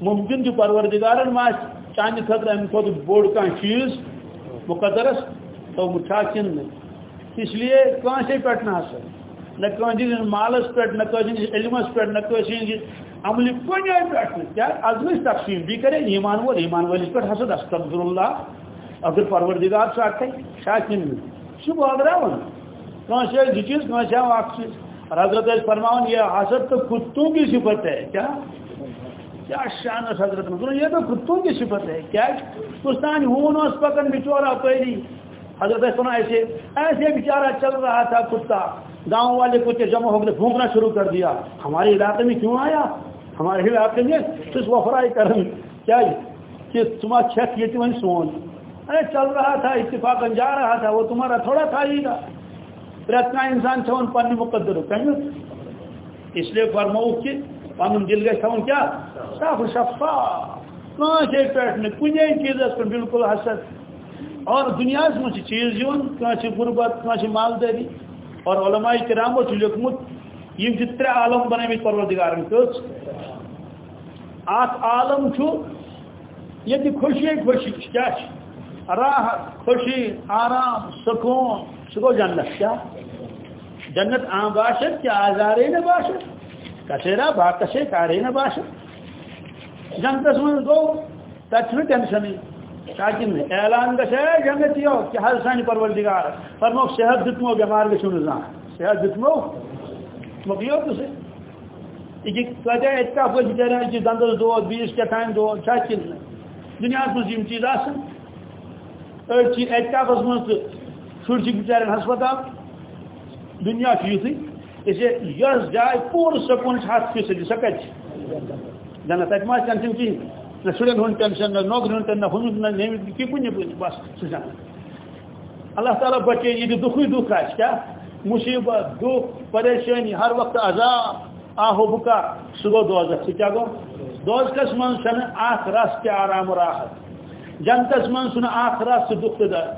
ممکن جو پروردگارن ما چاند خطر ام خود بوڑ کا چیز مقدرس تو مٹھا کن اس لیے کہاں سے پٹنا سر؟ نہ کن جی مالس پہ نہ کہاں جی علمس پہ نہ کہاں عمل کن پہ کیا ازم تقسیم بی کرے، ایمان وول ایمان ولس پہ حسد، استغفر اللہ. اگر پروردگار سا اکھے شاکن سہ بادراون کانس دو چیز کانس اخ چیز اور حضرت فرماؤن یہ حسد تو کتوں کی صفت ہے؟ کیا؟ کیا شان حضرت یہ تو کتوں کی صفت ہے؟ کیا کستان ہون اس پکن بچورا پہلی؟ حضرت سنا ایسے ایسے بیچارہ چل رہا تھا کتا۔ گاؤں والے کتے جمع ہو گئے بھونکنا شروع کر دیا۔ ہمارے علاقے میں کیوں آیا؟ ہمارے علاقے میں صرف وفرائی کرن۔ کیا کہ تمہارا چھت یہ تمہیں سون۔ ارے چل رہا تھا، اتفاق جا رہا تھا، وہ تمہارا تھوڑا تھا ہی گا پرتنا انسان چھون پنی مقدر کہیں اس لیے فرمو کہ پن دل گھس تھون کیا صاف شفا کانچے پہ کن چیز پہ بالکل حسد۔ اور دنیا مجھ چیز یون کانچہ غربت کانچہ مالداری۔ اور علماء کرامو لکھمت یہ ترے عالم بنمت پروردگارن کس اخ عالم چھو یہ خوشی خوشی کیا راحت خوشی، آرام، سکون، سہ گو جنت کیا جنت عام باشد کیا آزارے نہ باشد؟ کشیرا با کشے کارے نہ باشد جنتس من گو تک ٹینشن تاکہ اعلان گھے جنت یو کہ حل سان پروردگار۔ فرمو صحت دتمو بیمار گھو نظام صحت دتمو؟ مکلیو تو سے یہ کتیا اتکا پہ بچار دندس دود بیس کیا تھان دود چاکن دنیا مز چیز آسان أڑ چھ اعتکافس من تو۔ شر بچار ہسپتال۔ دنیا یتھی اس یس جائے پور سکون ہاتھ فیصد سہ کت جنت تک ما ٹینشن کہین نہ شرین ہن ٹینشن نہ نوکری ہن نہ ہن نہ نیم کی کن بس سہ اللہ تعالیٰ بچے یہ دکھ دکھ آس کیا مصیبت دکھ پریشانی ہر وقت عذاب آہو بکا سہ گو دوزخ سہ کیا گو دوزخس من چھ اخ رس کیا آرام راحت جنتس من سن آخرات سے دکھ در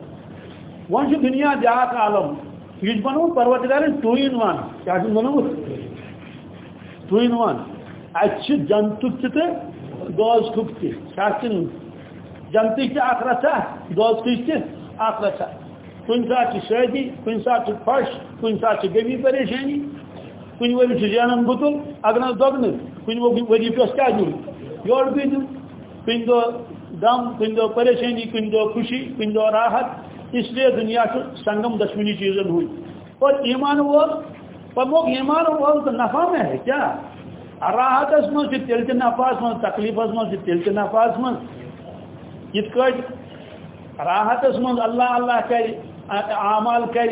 ون دنیا بیاق عالم یہ بنو، پروردگار ٹو ان ون کیا بنو؟ ٹو ان ون اتھ جنتک تہ دوز کھک تہ جنتک تہ اخ رچا دوز کھچ تہ اخ رچا کن سات شادی کن سات خوش کن سات غمی پریشانی۔ کن وری جانن بتل اگر دگن کن وری پس کیا دن یور بھی دن کن دو دم، کن دو پریشانی، کن دو خوشی، کن دو راحت۔ اس لیے دنیا سنگم دشمنی چیزن ہوئی۔ اور ایمان وول پموک ایمان وول تو نفع میں ہے کیا؟ راحت اس من تیل کے نفاس من، تکلیف اس تیل کے نفاس من۔ یہ کٹ راحت من، اللہ اللہ کر اعمال کر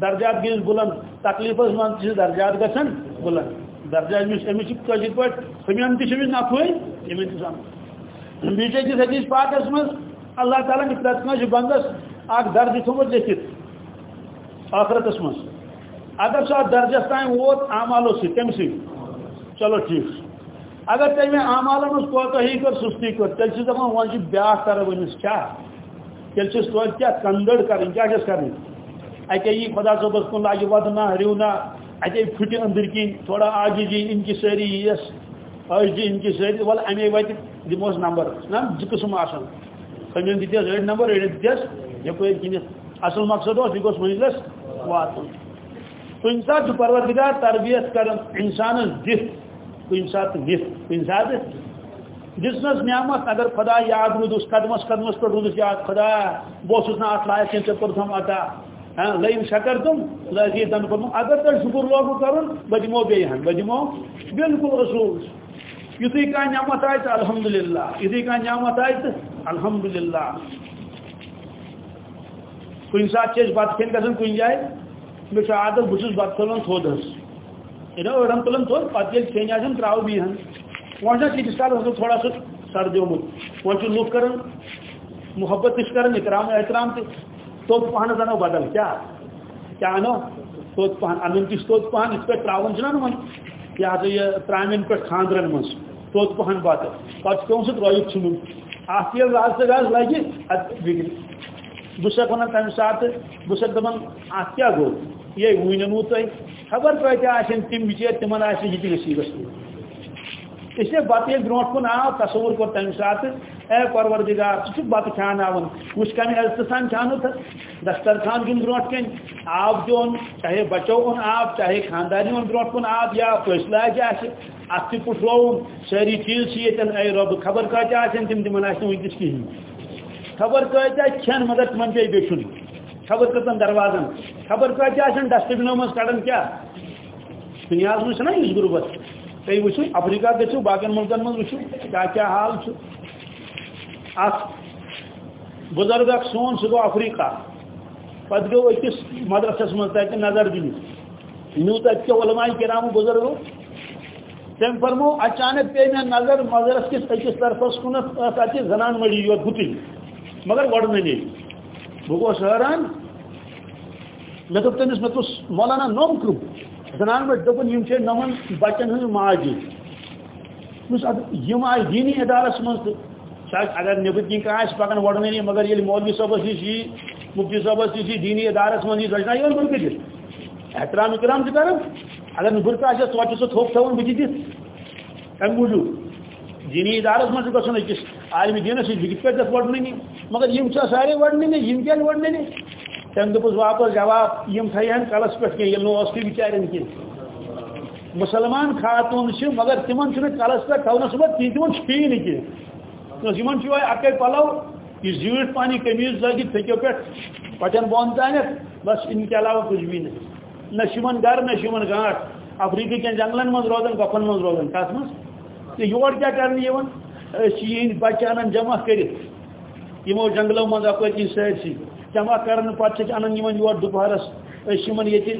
درجات گز بلند، تکلیف اس من درجات گسن بلند۔ درجات مش امس کجت پٹ ہمن تہ نفع یمن بیچے کس حدیث پاک اس اللہ تعالیٰ نے پرتنا بندس اک درج تھومت لکھت آخرت اس میں اگر سو درجس تین ووت اعمالو سی، تم سی۔ چلو ٹھیک۔ اگر تم اعمالن اس کوتاہی کر سستی کر۔ تیل سے دپان ون چھ بیاکھ کر ونس کیا؟ تیل چھس تو کیا؟ کندڑ کرن کیا چھس کرن اتے یہ خدا صبح کن لاگی ودنا ہریونا اتے پھٹی اندر کی، تھوڑا آجی جی ان کی سری یس۔ آج جی ان کی سری ول امی وت دموس نمبر۔ نا زٕ جی قسم آسان۔ کمین دتیس أڑۍ نمبر أڑۍ دتیس یپٲرۍ کِنِتھ اصل مقصد اوس یہِ گوٚژھ مٔنزلس واتُن کُنہِ پروردگار تربیت کران انسانس دِتھ کُنہِ ساتہٕ نِتھ کُنہِ ساتہٕ دِژنس نعمت اگر خدا یاد روٗدُس قدمس قدمس پٮ۪ٹھ روٗدُس یاد خدا بہٕ اوسُس نہٕ اتھ لایق کینٛہہ عطا لٔیم شکر تم لٲگی تن کوٚرمُت اگر تۄہہِ شُکر لوگوٗ کرُن بہٕ دِمو بیٚیہِ ہن بہٕ دِمو بالکل اصوٗل یتھے کا نعمت آئے تو الحمدللہ یتھے کا نعمت آئے تو الحمدللہ کن سات بت کھین گھن کن جائے مجھے عادت بس بت تلان تھود أڑن تلان تھود پتہ کھین آن تراو بیہن وہاں تیس کالس تھوڑا سا سردیومت وہاں لوگ کر محبت تش کر اکرام احترام تہ توت پہن انو بدل۔ کیا؟ کیا انو توت پہن ان تس توت پہن؟ اس پہ تراون نا یہ ہسا یہ ترامین پہ خاندرن مز توت پہن بت پہ پم سہ ترت ژھنن ات یل راز سے راز لگہ ات بگڑ بس ونان تمہ سات بس دپان ات کیا گو یہ ونو تھی خبر کتہ آن تم بچر تمہ یہ نصیبس اس لیے بت برو کن آو، تصور کور تمہ سات اے پروردگار ٹھیک بت کھانا وچ کم عزت سان کھانو تھا. دسترخان دن بروٹ کن. آب دون چاہے بچو اون آب، چاہے خاندانی اون بروٹ کن آب، یا فیصلہ ات پھٹرو ساری چیز یتن اے رب، خبر کتہ آن تم تمن ونکس کہین خبر کتہ کھین مگر تمن پہ بیچن خبر کتن دروازن. خبر کتہ آن ڈسٹ بنو مز کڑان کیا. دنیا مجھ اس غربت تھی وچو افریقہ گھو باقی ملکن من وچو کیا کیا حال بزرگ اخ سون سہ گو افریقہ. پتہ گو اکس مدرسس من تک نظر دن نیو تک علماء کرام بزرگو تم فرمو، اچانک پی میں نظر مدرس کس اکس طرفس کنت اتہ زنان مڑی یوت گتن مگر وڑ نی بہ گوس حیران۔ مے دپ تمس مے مولانا نوم کرم زنان مٹ دپن یم چھ نمن بچن ہن ماجی۔ مس یم آئی دینی ادارس من شاید اگر نبت کن کانس پکان وڑنی مگر یل مولوی صاحبس نش یہ مفتی صاحبس نش دینی ادارس من یہ سوچنا یہ برقع دت احترام، اکرام تہ کر اگر نا برقع آس توتہ سہ تھوپ تھون بتہ دت ام موجود دینی ادارس من گھن اکس عالم دینس سب کت پہ وڑنی مگر یم سارے وڑنی یم کیا وڑنی تم دس واپس جواب، یم تھین کلس پہ کی نوس بچارن کی مسلمان خاتون مگر تمن کلس پہ تھونس پہ تم چھی نا کی یمن اکے پلو یہ زیٹ پانی قمیض لگت تھکو پہ پچن بون تانت بس ان کے علاوہ کچھ بھی نہیں۔ نہ گھر، نہ شمن گانٹ کن جنگلن من روزان گفن من روزان کت من یور کیا کرنے بچہ ان جمع کرت یمو جنگلو من اپر سرسی جمع کرنے پتہ ان یور دوپہرس یہ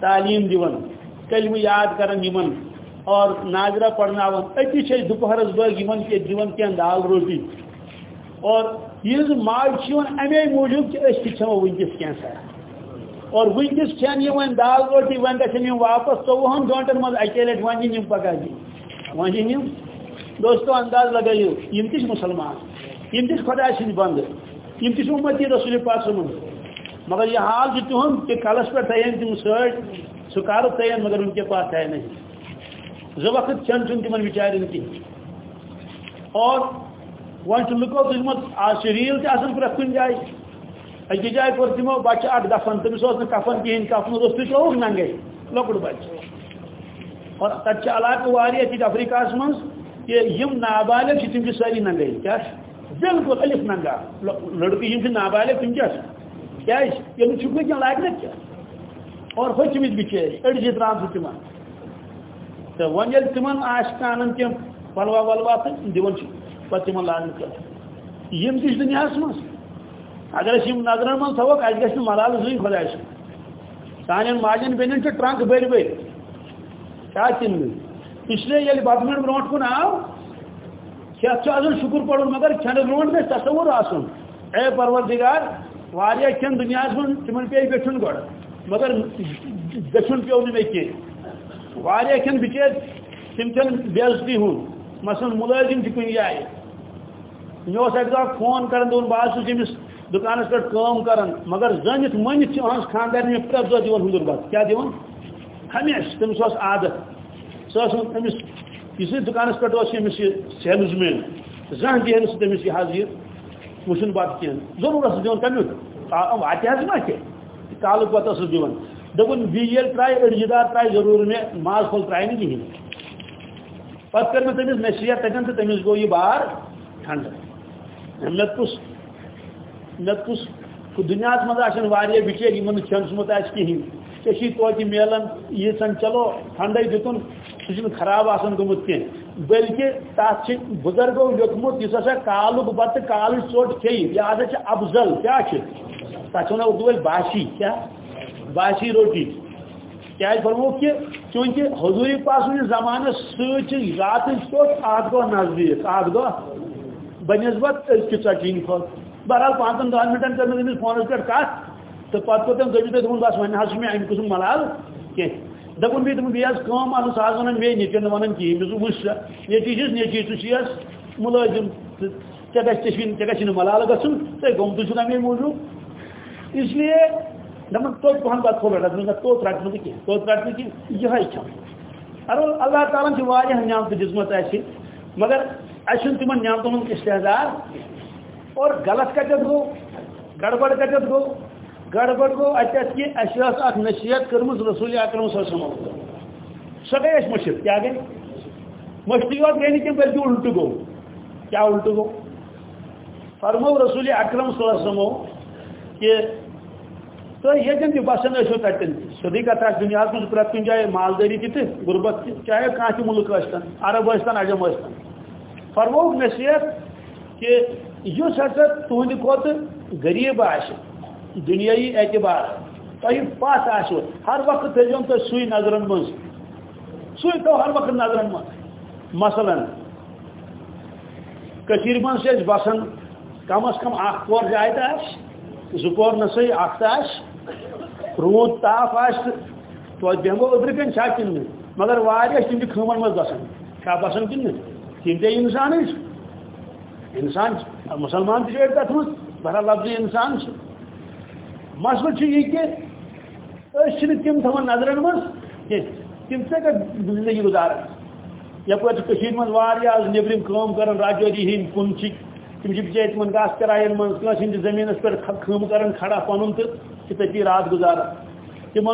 تعلیم دون کلم یاد کران یمن اور ناظرہ پڑھنا اتی چھ دوپہرس بگ یمن کے دیون کے دال روٹی اور یہ ماج چھ موجود کہ اس کھمو ونکس کینسر اور ونکس کھین یہ دال روٹی ون گھن واپس ژوہن گنٹن مز اکے لٹ ون یم پگہ دی ون دوستو انداز لگائیو یم تش مسلمان، یم تش خدا سن بند، یم تش امتی رسول پاک سمن مگر یہ حال جو تہم کہ کلس پر تین تم سٹ سکار تین، مگر ان کے پاس ہے نہیں. زٕ وقت کھٮ۪ن چھُنہٕ تِمن بِچارٮ۪ن کِہیٖنۍ اور وۄنۍ چھُ لُکو تُجمُت آز چھِ ریٖل تہِ آسان پرٛٮ۪تھ کُنہِ جایہِ أکِس جایہِ کوٚر تِمو بَچہِ اکھ دفن تٔمِس اوس نہٕ کفن کِہیٖنۍ کفنہٕ روٚستُے ترٛووُکھ ننٛگے لۄکُٹ بَچہِ اور تَتہِ چھِ علاقہٕ واریاہ تِتہِ افریقاہس منٛز کہِ یِم نابالغ چھِ تِم چھِ سٲری ننٛگے کیٛاہ چھِ بِلکُل ألِف ننٛگا نابالغ تِم کیٛاہ چھِ کیٛازِ ییٚلہِ چھُکھ نہٕ کیٚنٛہہ لاگہِ نہ کیٛاہ اور ہوٚچھمٕتۍ بِچٲرۍ أڑجہِ درٛامژٕ تِمن تو ون یل تم آن تم پلوا ولوا تو دن پہ تم لاگن کر یم تش دنیا مز اگر اس نظر من تھوک اس گھر ملال زی خدا سان ماجن بین ٹرنک بر بر کیا تم اس لیے یل بت منٹ برو کن آو کھیت ادن شکر پڑھ مگر کھین برو گھر تصور آن اے پروردگار واریا کھین دنیا من تمن پی گھن گۄڈ مگر گھن پیو نی مے کی واریاہ کھن بچیر تم چن بےزتی ہوں۔ مثلا ملازم تہ کن جائے۔ مے اک دہ فون کر دون بہت امس دکانس پہ کام کران مگر زنت منت اہم خاندار میں پریت دہ دن ہندر بت کیا دن ہمیشہ تمس عادت۔ سہ تمس اس دکانس پہ امس یہ سیلز مین زہن دہ تمس یہ حض یہ وچن بت کی ضرور دن تمیک ما کہ کالک پتہ دن دپن بیل ترائی، اڑجدار ترائی ضرور میں ماز پھول ترائی نہیں کہین پتہ کر میں تمس نصیحت تتن تو تمس گو یہ بار ٹھنڈ۔ مت کس مت کس دنیا مز آن واریاہ بچیر یمن کھین سمت آس کہین ٹھیک توتہ ملان یہ سن چلو ٹھنڈے دتن سہ خراب آسان گومت کی بلکہ تک بزرگو لیوکھمت اس ہسا کالک بتہ کال ژوٹ کھیہ یہ ہسا افضل۔ کیا تک اردو باسی کیا؟ باسی روٹی۔ کیا فرمو کہ چونکہ حضور پاس زمانہ ست رات ٹوٹ ات گو نزدیک ات گو بنسبت ازکہ ژٹین کھت بہرحال پانچن دہن منٹن کر تمس فونس پہ کت تو پتہ کور تم دبی دپن بس ون حظ میں امہ قسم ملال کی دپن بی دپن بیس کم ان ساز ونن بی نیچن ونن کی مز وش نیچی چھ نیچی تو چھ ملازم ژے گژھِ ژےٚ ژےٚ گژھِ نہٕ ملال گژھُن تُہۍ گوٚمتُے چھُ اَمے موٗجوٗب اسلیے دپان توتہِ پہن پتہٕ کھول رٹس مگر توت رٹنہٕ نہٕ کینٛہہ توت رٹنہٕ کینٛہہ یِہے کھٮ۪ون ارو اللہ تعالیٰ چھِ واریاہ نعمتہٕ دِژمٕژ اَسہِ مگر اچھن تمن نعمتن ہند استحدار اور غلط کتت گو گڑبڑ کتت گو گڑبڑ گو اتت کہ اخ نصیحت کرمز رسول اکرم صلی اللہ علیہ وسلم سو گئی اس مشت کیا گئی مشتی یوت گئی نہیں بلکہ الٹ گو۔ کیا الٹ گو؟ فرمو رسول اکرم صلی اللہ علیہ وسلم کہ تو یہ جن کی بسن ایسو تتن سدی کتھا دنیا من پرت کن جائے مالداری تھی غربت تھی۔ چاہے کان ملک اشتن عرب اشتن عجم اشتن فرموک نصیحت کہ اس ہسا تہند کھت غریب آس دنیای اعتبار. تہ پس آسو ہر وقت تھو تو سی نظرن من سی تو ہر وقت نظرن من مثلا کشیر من سے بسان کم از کم اخ کور جائے تو زور نسائی اخ رود تاپ آس تو بیمو ادر کن چھا کن مگر واریاہ تم خمن مز بسان کیا بسان کن تم تے انسان انسان مسلمان تھی تک مز بہر لفظ انسان مسل یہ کہ تم تھوان نظرن مز تم سے زندگی گزاران یپر من نبرم کام کران راجوری جی ہند کن تم بچے تم گاس کرائن من ہند جی زمین پہ کم کر کھڑا پن تو تتی رات گزارا۔ تم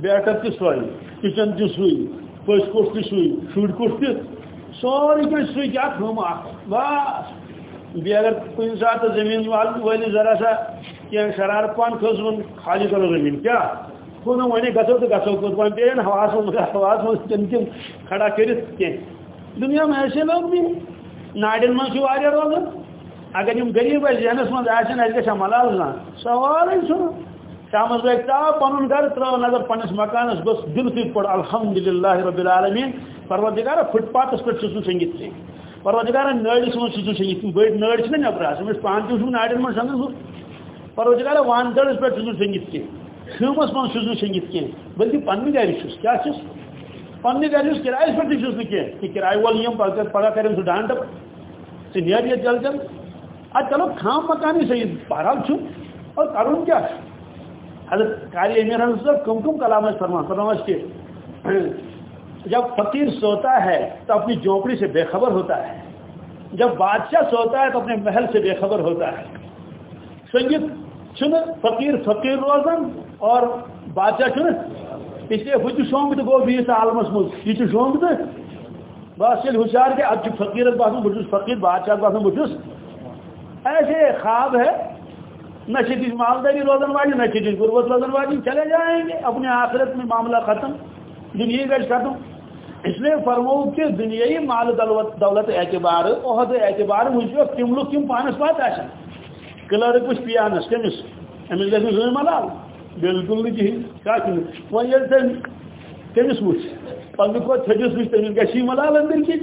بیٹر تہ سوئی کچن تہ سوئی پس کٹ تہ سوئی شر کٹ تہ سوری پہ سوئی کیا کم بس بی اگر کن سات زمین وال ذرا سا یعنی کی شرارت پان کھس ون خالی کرو زمین کیا؟ کن ون گھو تو گھو کت ون پہ ہواس ہواس من تم تم کھڑا کرت کی دنیا میں ایسے لوگ بھی ناڑین من روزان اگر یم غریب ذہنس من آن اس گا ملال نا سوال شام بیٹھ تا پن گھر ترو نظر پنس مکانس بس دل سی پڑ. الحمد للہ رب العالمین. پروردگار فٹ پاتس پہ سن سنگت کی پروردگار نڑس من سن سنگت بڑ نڑ نا نبر آن پان تم ناڑن من سنگ پروردگار وان دڑس پہ سن سنگت کی شمس من سنگت کی بلکہ پنہ گھر کیا پنہ گھر کرایس پہ تھی کی کرایہ وول یم پگہ کریں سہ ڈانٹ ثہ یہ جل جل اد چلو خام مکانی صحیح بہرحال اور کرن کیا حضرت قاری امیر حضرت صاحب کم کم کلام فرما فرما کے جب فقیر سوتا ہے تو اپنی جھونپڑی سے بے خبر ہوتا ہے جب بادشاہ سوتا ہے تو اپنے محل سے بے خبر ہوتا ہے سنگیت فقیر فقیر روزن اور بادشاہ چن اس لیے ہو شونگ تو گو بیس عالمس مز یہ شونگ تو۔ بس یل ہوشیار کہ اب فقیر باسن بہت فقیر بادشاہ باسن بہت ایسے خواب ہے۔ نہ چیز مالداری روزن والی نہ چیز غربت روزن والی چلے جائیں گے۔ اپنے آخرت میں معاملہ ختم، دنیا گھر ختم۔ اس لیے فرمو کہ دنیا مال دولت اعتبار، عہد اعتبار مجھے تم لوگ تم پانس پات آ کلرک وچ پیانس کمس امس گھر زم ملال۔ بالکل نہیں کہین کیا وہ یہ کمس وچ پنہ کو تھجس وچ تمس گسی ملال اندر کی؟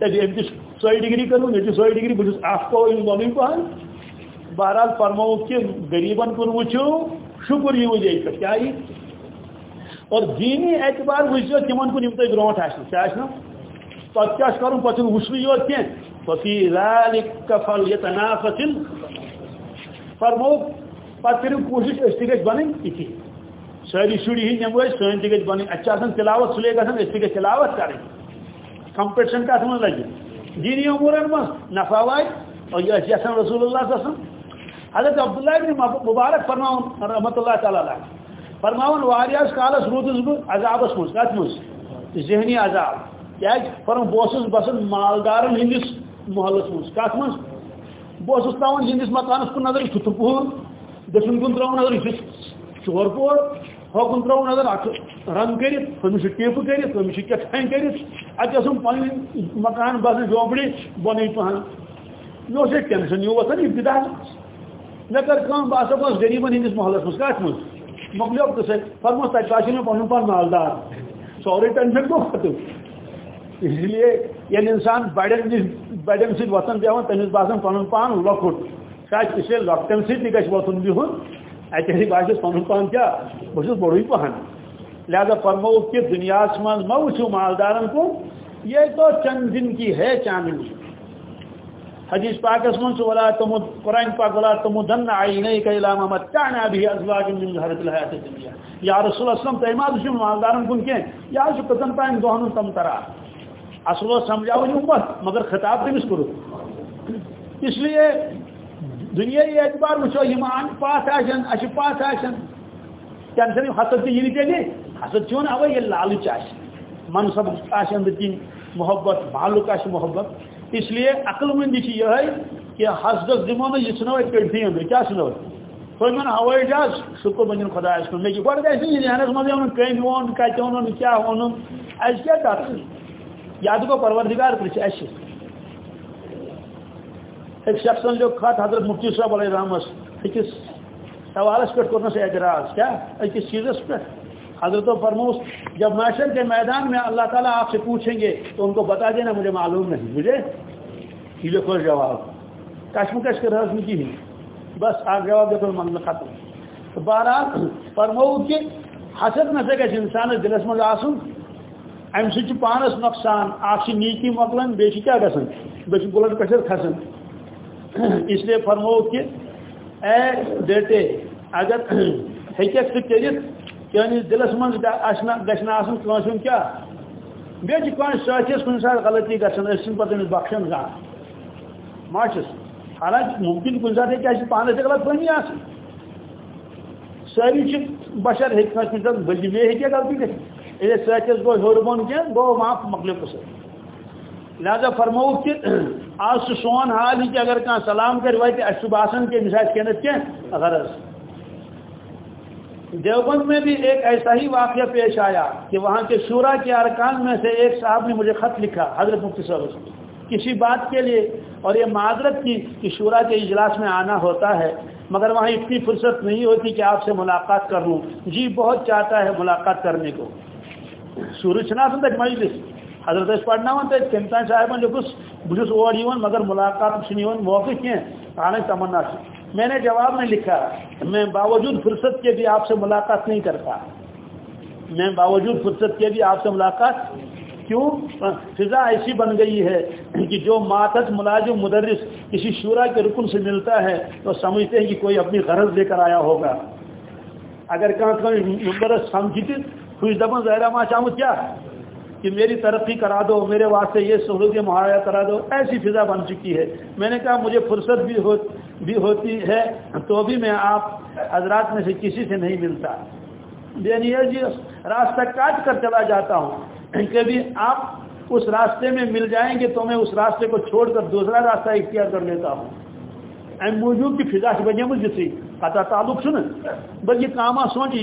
تجھے امس سوئی ڈگری کروں یہ سوئی ڈگری بہت آپ کو بنی پہن ہاں۔ بہرحال فرمو کہ غریبن کن وچو شکر یہ وجہ پہ کیا یہ؟ اور دینی اعتبار وچو تمن کن یم تہ برونٹ آسن کیا آسن پتہ کیا کرن پتہ وچھن یوت کی ففی ذلک فلیتنافس فرمو پتہ کرو کوشش اس تہ گژھ بنن اتی ساری شڑی ہی نمو اچھا سن تہ گژھ بنن اچھا آسن تلاوت سلے گژھن اس تہ گژھ تلاوت کرن کمپٹیشن کتھ من لگی. دینی امورن من نفع وات اور یہ اچھا یسن رسول اللہ صلی اللہ علیہ وسلم. حضرت عبداللہ بن مبارک فرماؤن رحمت اللہ تعالی فرماؤن واریاس کالس روزس بہ عذابس مز کت مز ذہنی عذاب. کیا فرم بہس بسن مالدارن ہندس محلس مز کت مز بہس تراؤن ہندس مکانس کن نظر چھت پور دچن کن تراؤن نظر یہ چور پور ہو کن تراؤن نظر رنگ کرت ہمس ٹیپ کرت ہمس کتھان کرت اتم پن مکان بسن جھونپڑی بن پہن. یہ ٹینشن یہ وسان ابتدا مے کر کام بہ سا گوس غریبن ہندس محلس مز کت مز مکلیو تو سر فرموس تک تاش میں پن پان مالدار سورے ٹینشن کو ختم. اس لیے یل انسان بڑن بڑن سی وطن پیوان تمس باسان پن پان لکٹ شاید اس لیے لکٹن سی تہ گھس وتن بہن۔ اتہ باسس پن پان کیا بہت بڑی پہن۔ لہذا فرمو کہ دنیا من مہ وچو مالدارن کو یہ تو چند دن کی ہے چاندنی۔ حدیث پاک اسمن سے ولا تمد قرآن پاک ولا تمدن عینیک الى ما متعنا به ازواج من زهرة الحیات الدنیا یا رسول اللہ صلی اللہ علیہ مالدارن کن کیں یا شو قطن پائن دوہن تم ترا اصل سمجھاؤ امت مگر خطاب تمس کور اس لیے دنیا اعتبار وچو یم ان پاس آشن اچھ پاس آشن تم تمہ حسد تہ یہ تیلے حسد چون اوے یہ لالچ آش منصب آشن دن محبت معلوق آش محبت۔ اس لیے عقل مندی یہ کہ حسدس دمو نا یہ ثنو پیٹھی اندر کیا ثنو تھی من ہوئی جہاز شکر بنین خدا کن مے گۄڈٕ گژھِ نہٕ ذہنس منٛز یِوان کٔمۍ ووٚن کتہِ ووٚنُن کیٛاہ ووٚنُن اَسہِ کیٛاہ تَتھ یاد گو پروردگار پرچھ اَسہِ ایک شخصن جو خط حضرت مفتی صاحب علیہ رحمس أکس سوالس پہ کورنس اعتراض، کیا؟ أکس چیزس پہ حضرت و فرموس، جب معاشر کے میدان میں اللہ تعالیٰ آپ سے پوچھیں گے تو ان کو بتا دینا مجھے معلوم نہیں، مجھے؟ یہ خوش جواب۔ کشمکش کے رہس میں کی بس آپ جواب دے من ختم۔ تو بہرحال فرمو کہ حسد نہ گھر انسان دلس مز آسن ام سی پانس نقصان آپ سے نیکی مکلن بیچ کیا گھن بیچ بلڈ پریشر کھسن۔ اس لیے فرمو کہ اے بیٹے، اگر ہیکیک تو کرت چانس دلس من گھن آسن کنسن کیا؟ بیچ کان ساتھیس کن سات غلطی گھن اس پتہ تمس بخشن زان ماچس حالانکہ ممکن کن سات ہے پانس سے غلط فہمی آ ساری بشر ہوں بلکہ مے ہیکیا غلطی گھنٹہ گھر ساتس گو ہور کی گو معاف مکلو قصر لہذا فرمو کہ *clears throat* آج سون حال ہی کہ اگر کہاں سلام کر ویسے اچھ باسن کے مثال کہنت کیا، غرض۔ دیوبند میں بھی ایک ایسا ہی واقعہ پیش آیا کہ وہاں کے شورا کے ارکان میں سے ایک صاحب نے مجھے خط لکھا، حضرت مفتی صاحب۔ کسی بات کے لیے اور یہ معذرت کی کہ شورا کے اجلاس میں آنا ہوتا ہے، مگر وہاں اتنی فرصت نہیں ہوتی کہ آپ سے ملاقات کر لوں۔ جی بہت چاہتا ہے ملاقات کرنے کو۔ سورج چھنا مجلس۔ حضرت پڑھنا ون تم تین صاحب لکھس بس اور مگر ملاقات موقع کی آنے تمنا میں نے جواب میں لکھا۔ میں باوجود فرصت کے بھی آپ سے ملاقات نہیں کرتا میں باوجود فرصت کے بھی آپ سے ملاقات کیوں؟ فضا ایسی بن گئی ہے کہ جو ماتت ملازم، مدرس کسی شورا کے رکن سے ملتا ہے تو سمجھتے ہیں کہ کوئی اپنی غرض لے کر آیا ہوگا۔ اگر کہاں مدرس سمجھتی خوش دبن ظاہرہ ماں چاہوں کیا کہ میری ترقی کرا دو، میرے واسطے یہ سہولت مہیا کرا دو، ایسی فضا بن چکی ہے۔ میں نے کہا مجھے فرصت بھی ہو، بھی ہوتی ہے، تو بھی میں آپ حضرات میں سے کسی سے نہیں ملتا۔ یعنی جی راستہ کاٹ کر چلا جاتا ہوں۔ کبھی آپ اس راستے میں مل جائیں گے تو میں اس راستے کو چھوڑ کر دوسرا راستہ اختیار کر لیتا ہوں۔ ایم موجود کی فضا سے بجے مجھ جسی قطع تعلق سن بلکہ کاما سوچ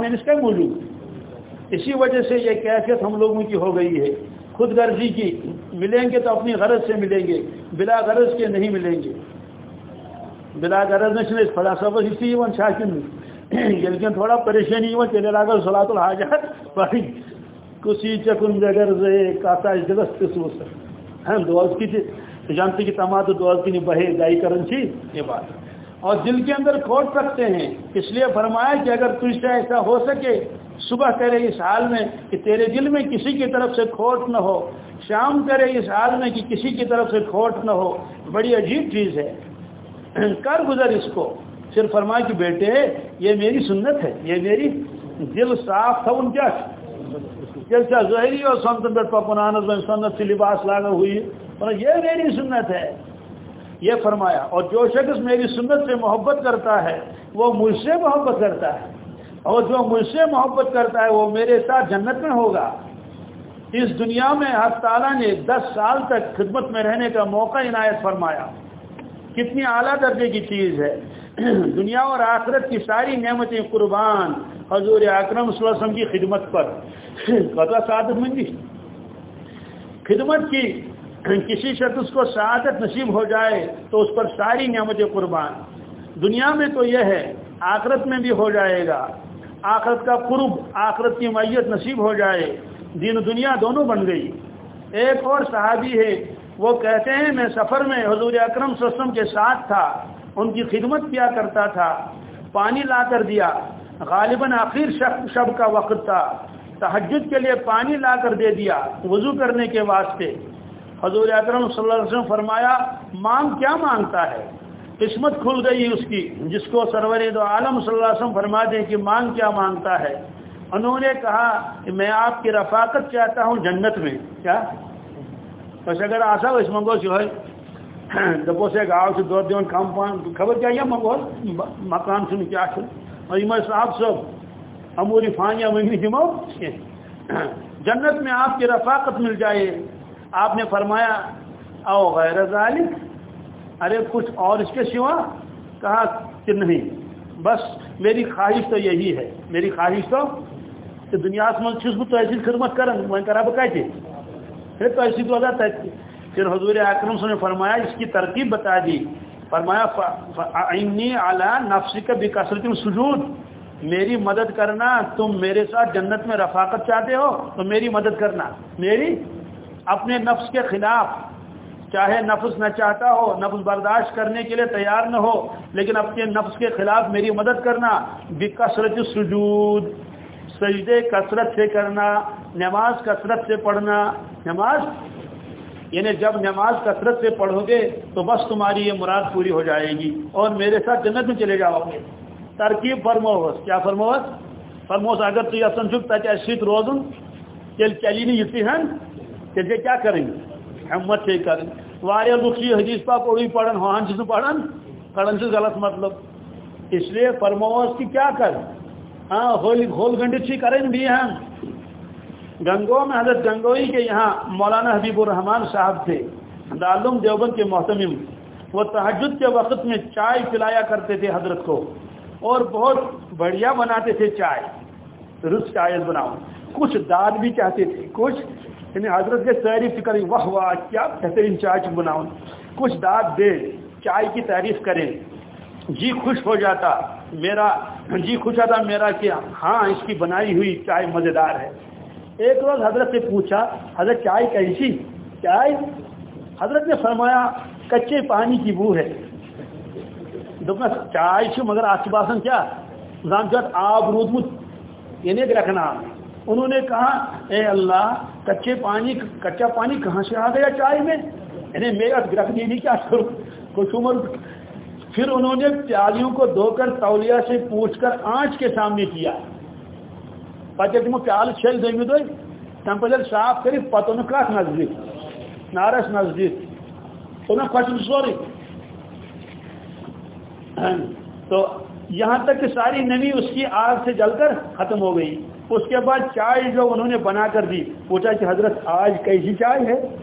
میں اس کا موجود۔ اسی وجہ سے یہ کیفیت ہم لوگوں کی ہو گئی ہے۔ خود غرضی کی، ملیں گے تو اپنی غرض سے ملیں گے، بلا غرض کے نہیں ملیں گے۔ بلا غرض میں فلا سب اسی شاکن۔ لیکن تھوڑا پریشانی چلے لگا صلاح الحاجات۔ کسی چکن جگر کاتا دلس قسمس ہم دوز کی تھی۔ جانتے کہ تمام دوز کی نہیں بہے دائی کرن چی یہ بات۔ اور دل کے اندر کھوٹ سکتے ہیں، اس لیے فرمایا کہ اگر تجھ سے ایسا ہو سکے صبح کرے اس حال میں کہ تیرے دل میں کسی کی طرف سے کھوٹ نہ ہو، شام کرے اس حال میں کہ کسی کی طرف سے کھوٹ نہ ہو، بڑی عجیب چیز ہے۔ کر گزر اس کو۔ صرف فرمایا کہ بیٹے، یہ میری سنت ہے، یہ میری دل صاف تھا، ان کیا جیسا ظہری اور سنت پہ پکنانس میں سنت سے لباس لاگا ہوئی یہ میری سنت ہے۔ یہ فرمایا، اور جو شخص میری سنت سے محبت کرتا ہے، وہ مجھ سے محبت کرتا ہے۔ اور جو مجھ سے محبت کرتا ہے وہ میرے ساتھ جنت میں ہوگا۔ اس دنیا میں ہر تعالیٰ نے دس سال تک خدمت میں رہنے کا موقع عنایت فرمایا۔ کتنی اعلیٰ درجے کی چیز ہے۔ دنیا اور آخرت کی ساری نعمتیں قربان حضور اکرم صلی اللہ علیہ وسلم کی خدمت پر۔ قطع سعادت مندی خدمت کی کسی شخص کو سعادت نصیب ہو جائے تو اس پر ساری نعمت قربان۔ دنیا میں تو یہ ہے، آخرت میں بھی ہو جائے گا۔ آخرت کا قرب، آخرت کی میت نصیب ہو جائے۔ دین دنیا دونوں بن گئی۔ ایک اور صحابی ہے، وہ کہتے ہیں، میں سفر میں حضور اکرم صلی اللہ علیہ وسلم کے ساتھ تھا۔ ان کی خدمت کیا کرتا تھا۔ پانی لا کر دیا۔ غالباً آخر شب کا وقت تھا۔ تحجد کے لیے پانی لا کر دے دیا۔ وضو کرنے کے واسطے۔ حضور اکرم صلی اللہ علیہ وسلم فرمایا، مانگ کیا مانگتا ہے؟ قسمت کھل گئی اس کی، جس کو سرور دو عالم صلی اللہ علیہ وسلم فرما دیں کہ مانگ کیا مانگتا ہے۔ انہوں نے کہا کہ میں آپ کی رفاقت چاہتا ہوں جنت میں۔ کیا؟ بس اگر آسا ہو اس منگوس یہ دپوس ہے گاؤ سے دور دیون کم پان خبر کیا یہ منگوس مکان سن کیا اور یہ صاحب صاحب اموری فانیہ منگنی دمو جنت میں آپ کی رفاقت مل جائے۔ آپ نے فرمایا او غیر ذالک ارے کچھ اور اس کے سوا کہا کہ نہیں؟ بس میری خواہش تو یہی ہے، میری خواہش تو کہ دنیا من چھس بہ تحصیل خدمت کرن۔ وہ کرا بہ کتہ پھر تحصیل والا پھر حضور اکرم صلی نے فرمایا، اس کی ترتیب بتا دی۔ فرمایا فعنی علی نفسک بکثرت السجود۔ میری مدد کرنا، تم میرے ساتھ جنت میں رفاقت چاہتے ہو، تو میری مدد کرنا۔ میری اپنے نفس کے خلاف چاہے نفس نہ چاہتا ہو، نفس برداشت کرنے کے لیے تیار نہ ہو، لیکن اپنے نفس کے خلاف میری مدد کرنا، بکثرت سجود، سجدے کثرت سے کرنا، نماز کثرت سے پڑھنا، نماز؟ یعنی جب نماز کثرت سے پڑھو گے تو بس تمہاری یہ مراد پوری ہو جائے گی اور میرے ساتھ جنت میں چلے جاؤ گے۔ ترکیب فرموس، کیا فرموس؟ فرموس، اگر تو یہ چھپ تک ست روزن تیل چلی نہیں یتی ہیں تیل کیا کریں گے؟ ہمت سے کریں واریا لوگ یہ حدیث پاک اڑی پڑھن ہان چیز پڑھن؟ پڑھن سے غلط مطلب۔ اس لیے فرموس کی کیا کر؟ ہاں ہول ہول گنڈی چی کریں بھی ہیں۔ گنگو میں حضرت گنگوئی کے یہاں مولانا حبیب الرحمان صاحب تھے۔ دارالعلوم دیوبند کے محتمم۔ وہ تحجد کے وقت میں چائے پلایا کرتے تھے حضرت کو۔ اور بہت بڑھیا بناتے تھے چائے۔ رس چائے بناؤ۔ کچھ داد بھی چاہتے تھے۔ کچھ یعنی حضرت کے تعریف کریں واہ واہ، کیا بہترین چائے بناؤ کچھ داد دے، چائے کی تعریف کریں۔ جی خوش ہو جاتا، میرا جی خوش آتا میرا کیا ہاں اس کی بنائی ہوئی چائے مزیدار ہے۔ ایک روز حضرت سے پوچھا، حضرت چائے کیسی؟ چائے؟ حضرت نے فرمایا، کچے پانی کی بو ہے۔ دپنا چائے مگر آپ باسان کیا؟ زان چاہت آب رودمت یعنی رکھنا۔ انہوں نے کہا، اے اللہ، کچے پانی کچا پانی کہاں سے آ گیا چائے میں؟ یعنی میرا رکھ دینی کیا کچھ عمر پھر انہوں نے پیالیوں کو دھو کر تولیہ سے پوچھ کر آنچ کے سامنے کیا۔ پتہ تمو پیال چھل دمی دو تم پہ صاف کر پتہ ان نزدیک نارس نزدیک ان کھچن سوری ہاں، تو یہاں تک کہ ساری نمی اس کی آگ سے جل کر ختم ہو گئی۔ اس کے بعد چائے جو انہوں نے بنا کر دی، پوچھا کہ حضرت آج کیسی چائے ہے؟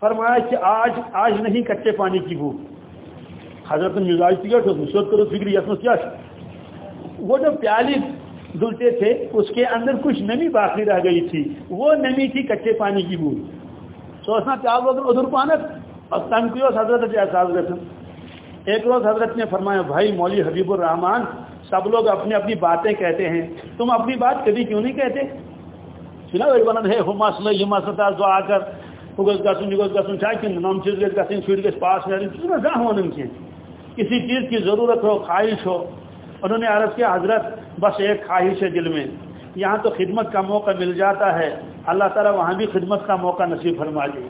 فرمایا کہ آج آج نہیں، کچے پانی کی بھوک۔ حضرت مزاج کیا کرو فکری یس کیا؟ وہ جو پیالی دلتے تھے، اس کے اندر کچھ نمی باقی رہ گئی تھی۔ وہ نمی تھی کچے پانی کی بوند سوچنا پیار وغیرہ ادھر پانک۔ اور تنقیوس حضرت جی؟ احساس رکھن ایک روز حضرت نے فرمایا، بھائی مولوی حبیب الرحمان سب لوگ اپنی اپنی باتیں کہتے ہیں۔ تم اپنی بات کبھی کیوں نہیں کہتے؟ سنا بنن ہے، ہو مسئلہ یہ مسئلہ جو آ کر۔ گھس گھن یہ گھن چاہے کہ نم چیز گھس گھن شر گھس پاس نیرن کہاں ون کی کسی چیز کی ضرورت ہو، خواہش ہو۔ انہوں نے عرض کیا، حضرت، بس ایک خواہش ہے دل میں۔ یہاں تو خدمت کا موقع مل جاتا ہے۔ اللہ تعالیٰ وہاں بھی خدمت کا موقع نصیب فرما دے۔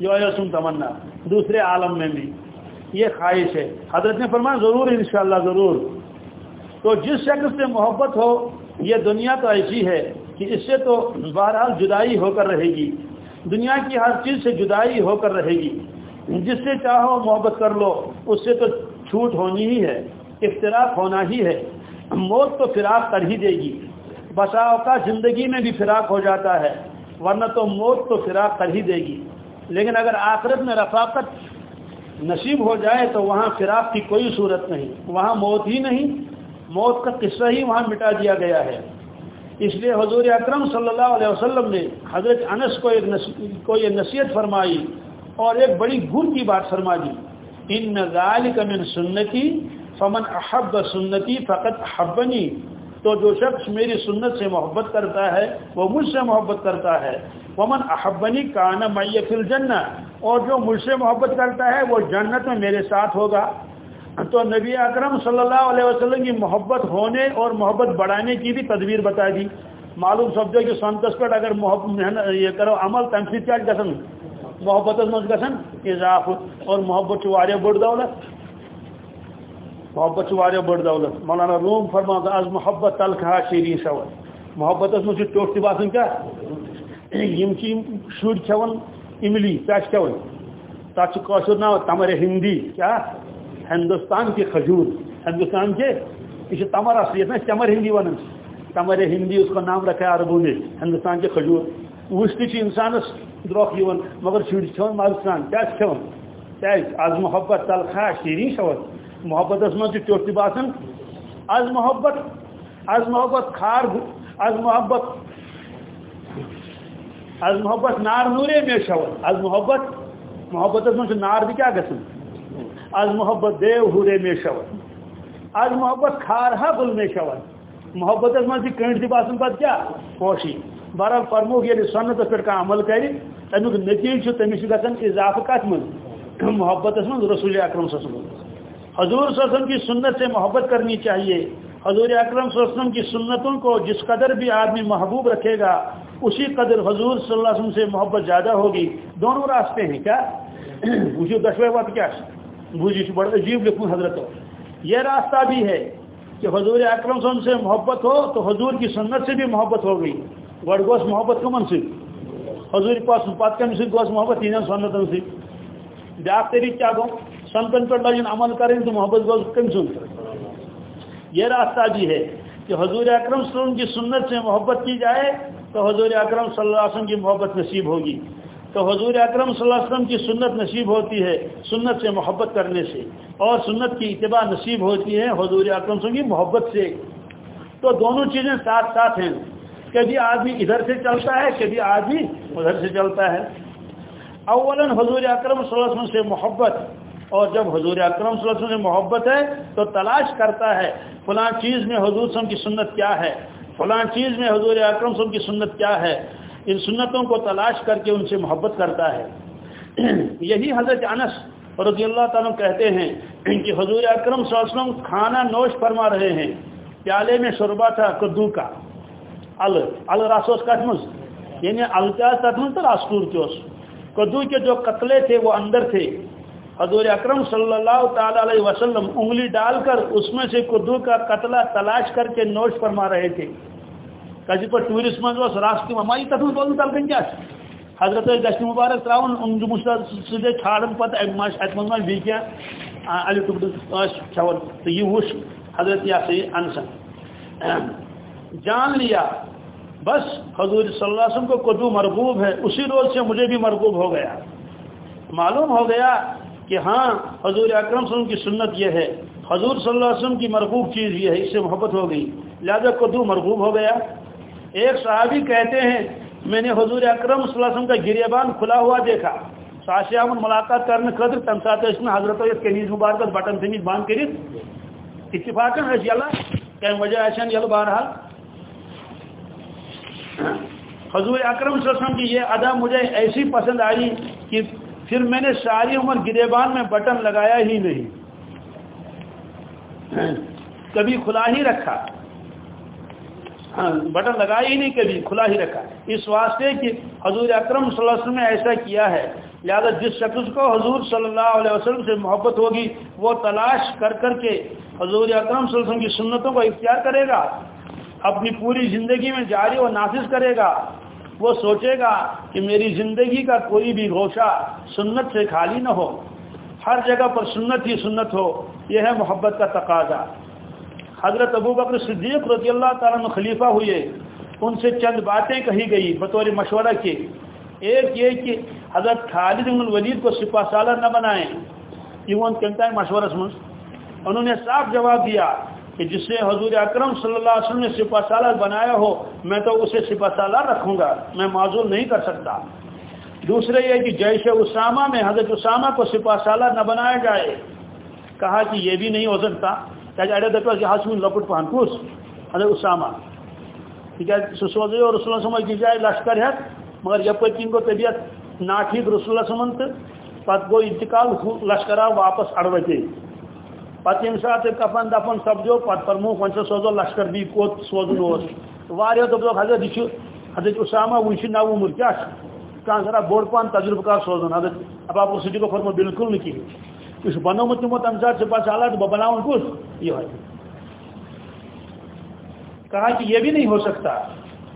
یہ سن، تمنا۔ دوسرے عالم میں بھی۔ یہ خواہش ہے۔ حضرت نے فرمایا، ضرور، انشاءاللہ، ضرور۔ تو جس شخص سے محبت ہو، یہ دنیا تو ایسی ہے کہ اس سے تو بہرحال جدائی ہو کر رہے گی۔ دنیا کی ہر چیز سے جدائی ہو کر رہے گی۔ جس سے چاہو محبت کر لو، اس سے تو چھوٹ ہونی ہی ہے اختراف ہونا ہی ہے۔ موت تو فراق کر ہی دے گی۔ بساؤ کا زندگی میں بھی فراق ہو جاتا ہے، ورنہ تو موت تو فراق کر ہی دے گی۔ لیکن اگر آخرت میں رفاقت نصیب ہو جائے تو وہاں فراق کی کوئی صورت نہیں، وہاں موت ہی نہیں موت کا قصہ ہی وہاں مٹا دیا گیا ہے۔ اس لیے حضور اکرم صلی اللہ علیہ وسلم نے حضرت انس کو ایک کو یہ نصیحت فرمائی اور ایک بڑی گر کی بات فرما دی ان نظال من سنتی، فمن احب سنتی فقط احبنی۔ تو جو شخص میری سنت سے محبت کرتا ہے، وہ مجھ سے محبت کرتا ہے۔ ومن احبنی کان میت الجنہ۔ اور جو مجھ سے محبت کرتا ہے، وہ جنت میں میرے ساتھ ہوگا۔ تو نبی اکرم صلی اللہ علیہ وسلم کی محبت ہونے اور محبت بڑھانے کی بھی تدبیر بتا دی معلوم سمجھو کہ سنتس پر اگر محبت یہ کرو، عمل تم سے کیا گسن محبت مز گسن اضافہ اور محبت واریہ بڑ دولت۔ محبت بڑ دولت۔ مولانا روم فرما آز محبت تلخہ شیری سوال۔ محبت مجھے ٹوٹ تہ باسان کیا؟ شر کھان املی کیا کھون تک تمر ہندی، کیا؟ ہندوستان کی کھجور، ہندوستان کے یہ تمر اصل یہ تمر ہندی ون تمر ہندی، اس کا نام رکھا ہے عربوں نے، ہندوستان کے کھجور۔ وش تھی انسانس دروک یون مگر شر کھون کیا کھون کیا آز محبت تلخا شیرین شوت محبت من ٹوٹ باسان آز محبت آز محبت کھار آز محبت آز محبت نار نورے میں شوت آز محبت محبت من نار بھی کیا گھن آز محبت دیو ہورے میں شوت آز محبت کھار ہا بل میں شوت محبت من کنٹ تھی باسان پتہ کیا؟ خوشی. بہرحال فرموک یل سنت پہ عمل کر تمیک نتیجہ تمس گھن اضافہ کت من. محبت من رسول اکرم صلی اللہ علیہ وسلم. حضور صلی اللہ علیہ وسلم کی سنت سے محبت کرنی چاہیے. حضور اکرم صلی اللہ علیہ وسلم کی سنتوں کو جس قدر بھی آدمی محبوب رکھے گا، اسی قدر حضور صلی اللہ علیہ وسلم سے محبت زیادہ ہوگی. دونوں راستے ہیں کیا؟ *clears throat* وجو دشوے بات کیا؟ بوجھ بڑا عجیب لکھوں حضرت یہ راستہ بھی ہے کہ حضور اکرم صلی اللہ علیہ وسلم سے محبت ہو تو حضور کی سنت سے بھی محبت ہو گئی۔ گوڑ گوس محبت کمن سی حضور پاس پت کم سی گوس محبت تین سنتن سی۔ بیاکھ طریقہ کیا گو؟ سنتن پر لگن عمل کریں تو محبت گوز کم سن یہ راستہ بھی ہے کہ حضور اکرم صلی اللہ علیہ وسلم کی سنت سے محبت کی جائے تو حضور اکرم صلی اللہ علیہ وسلم کی محبت نصیب ہوگی۔ تو حضور اکرم صلی اللہ علیہ وسلم کی سنت نصیب ہوتی ہے، سنت سے محبت کرنے سے۔ اور سنت کی اتباع نصیب ہوتی ہے حضور اکرم صلی اللہ علیہ وسلم کی محبت سے۔ تو دونوں چیزیں ساتھ ساتھ ہیں۔ کبھی آدمی ادھر سے چلتا ہے، کبھی آدمی ادھر سے چلتا ہے۔ اولا حضور اکرم صلی اللہ علیہ وسلم سے محبت۔ اور جب حضور اکرم صلی اللہ علیہ وسلم سے محبت ہے، تو تلاش کرتا ہے، فلاں چیز میں حضور صلی کی سنت کیا ہے؟ فلاں چیز میں حضور اکرم صلی کی سنت کیا ہے؟ ان سنتوں کو تلاش کر کے ان سے محبت کرتا ہے۔ یہی حضرت انس رضی اللہ تعالیٰ کہتے ہیں کہ حضور اکرم صلی اللہ علیہ وسلم کھانا نوش فرما رہے ہیں۔ پیالے میں شربا تھا کدو کا۔ ال ال راسوس کٹمز یعنی الکا تتمز تو راسکور چوس کدو کے جو قتلے تھے وہ اندر تھے۔ حضور اکرم صلی اللہ تعالی علیہ وسلم انگلی ڈال کر اس میں سے کدو کا قتلہ تلاش کر کے نوش فرما رہے تھے۔ کسی جی پر ٹورسٹ من راستے مائی تک بولن تلکن کیا حضرت گشت مبارک تراؤن ان سدے ژھانڈن پتہ ات من بی کیا علی ٹکڑ کھون تو یہ وش حضرت یہ سا یہ انسن جان لیا، بس حضور صلی اللہ علیہ وسلم کو کدو مرغوب ہے، اسی روز سے مجھے بھی مرغوب ہو گیا۔ معلوم ہو گیا کہ ہاں حضور اکرم صلی اللہ علیہ وسلم کی سنت یہ ہے۔ حضور صلی اللہ علیہ وسلم کی مرغوب چیز یہ ہے، اس سے محبت ہو گئی۔ لہذا کدو مرغوب ہو گیا۔ ایک صحابی کہتے ہیں، میں نے حضور اکرم صلی اللہ علیہ وسلم کا گریبان کھلا ہوا دیکھا۔ ساشیام ملاقات کرنے خطر تم سات حضرت کنیز مبارکت بٹن تمیز بند کرت اتفاق یلہ کم وجہ آشان یل بہرحال۔ حضور اکرم صلی اللہ علیہ وسلم کی یہ ادا مجھے ایسی پسند آئی کہ پھر میں نے ساری عمر گریبان میں بٹن لگایا ہی نہیں۔ کبھی کھلا ہی رکھا۔ ہاں، بٹن لگایا ہی نہیں کبھی کھلا ہی رکھا۔ اس واسطے کہ حضور اکرم صلی اللہ علیہ وسلم نے ایسا کیا ہے۔ لہذا جس شخص کو حضور صلی اللہ علیہ وسلم سے محبت ہوگی وہ تلاش کر کر کے حضور اکرم صلی اللہ علیہ وسلم کی سنتوں کو اختیار کرے گا۔ اپنی پوری زندگی میں جاری و نافذ کرے گا۔ وہ سوچے گا کہ میری زندگی کا کوئی بھی گوشہ سنت سے خالی نہ ہو۔ ہر جگہ پر سنت ہی سنت ہو۔ یہ ہے محبت کا تقاضا۔ حضرت ابو بکر صدیق رضی اللہ تعالیٰ میں خلیفہ ہوئے۔ ان سے چند باتیں کہی گئی بطور مشورہ کے ایک یہ کہ حضرت خالد بن الولید کو سپاہ سالر نہ بنائیں۔ یہ کہتا ہے مشورہ سمجھ انہوں نے صاف جواب دیا کہ جس سے حضور اکرم صلی اللہ علیہ وسلم نے سپا سالار بنایا ہو، میں تو اسے سپا سالار رکھوں گا۔ میں معذور نہیں کر سکتا۔ دوسرے یہ کہ جیش اسامہ میں حضرت اسامہ کو سپا سالار نہ بنایا جائے۔ کہا کہ یہ بھی نہیں ہو سکتا۔ کہ اڑے دفعہ ہاسم لپٹ پہن کس حضرت اسامہ ٹھیک ہے سوزے اور رسول اللہ سمجھ کی جائے لشکر ہے مگر جب کوئی تین کو طبیعت ناٹھیک رسول اللہ سمن تو پتہ گو انتقال لشکرہ واپس اڑوتے پتہ یم سات کفن دفن سپدو پتہ فرمو ون سوزو لشکر بھی کوت سوزن اس واریو دپ حضرت یہ حضرت اسامہ ون نو عمر کیا کان ذرا بوڑ پان تجربہ کار سوزن حضرت اب آپ صدیق کو فرمو بالکل نہیں کہین یہ بنومت تمو تم سات سپا سالات بہ بناون کس یہ کہا کہ یہ بھی نہیں ہو سکتا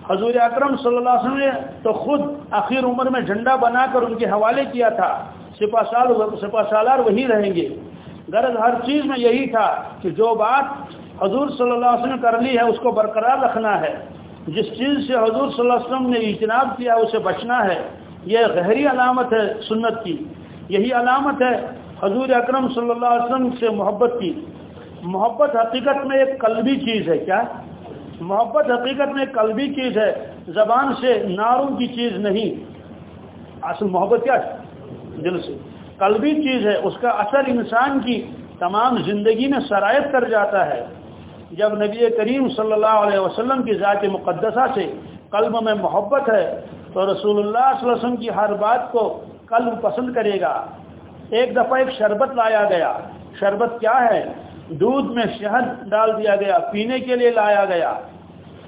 حضور اکرم صلی اللہ علیہ وسلم نے تو خود آخر عمر میں جھنڈا بنا کر ان کے حوالے کیا تھا سپا سال سپا سالار وہی رہیں گے غرض ہر چیز میں یہی تھا کہ جو بات حضور صلی اللہ علیہ وسلم کر لی ہے اس کو برقرار رکھنا ہے جس چیز سے حضور صلی اللہ علیہ وسلم نے اجتناب کیا اسے بچنا ہے یہ گہری علامت ہے سنت کی یہی علامت ہے حضور اکرم صلی اللہ علیہ وسلم سے محبت کی۔ محبت حقیقت میں ایک قلبی چیز ہے، کیا؟ محبت حقیقت میں قلبی چیز ہے، زبان سے ناروں کی چیز نہیں۔ اصل محبت کیا ہے؟ دل سے۔ قلبی چیز ہے، اس کا اثر انسان کی تمام زندگی میں شرائط کر جاتا ہے۔ جب نبی کریم صلی اللہ علیہ وسلم کی ذات مقدسہ سے قلب میں محبت ہے، تو رسول اللہ صلی اللہ علیہ وسلم کی ہر بات کو قلب پسند کرے گا۔ ایک دفعہ ایک شربت لایا گیا۔ شربت کیا ہے؟ دودھ میں شہد ڈال دیا گیا، پینے کے لیے لایا گیا۔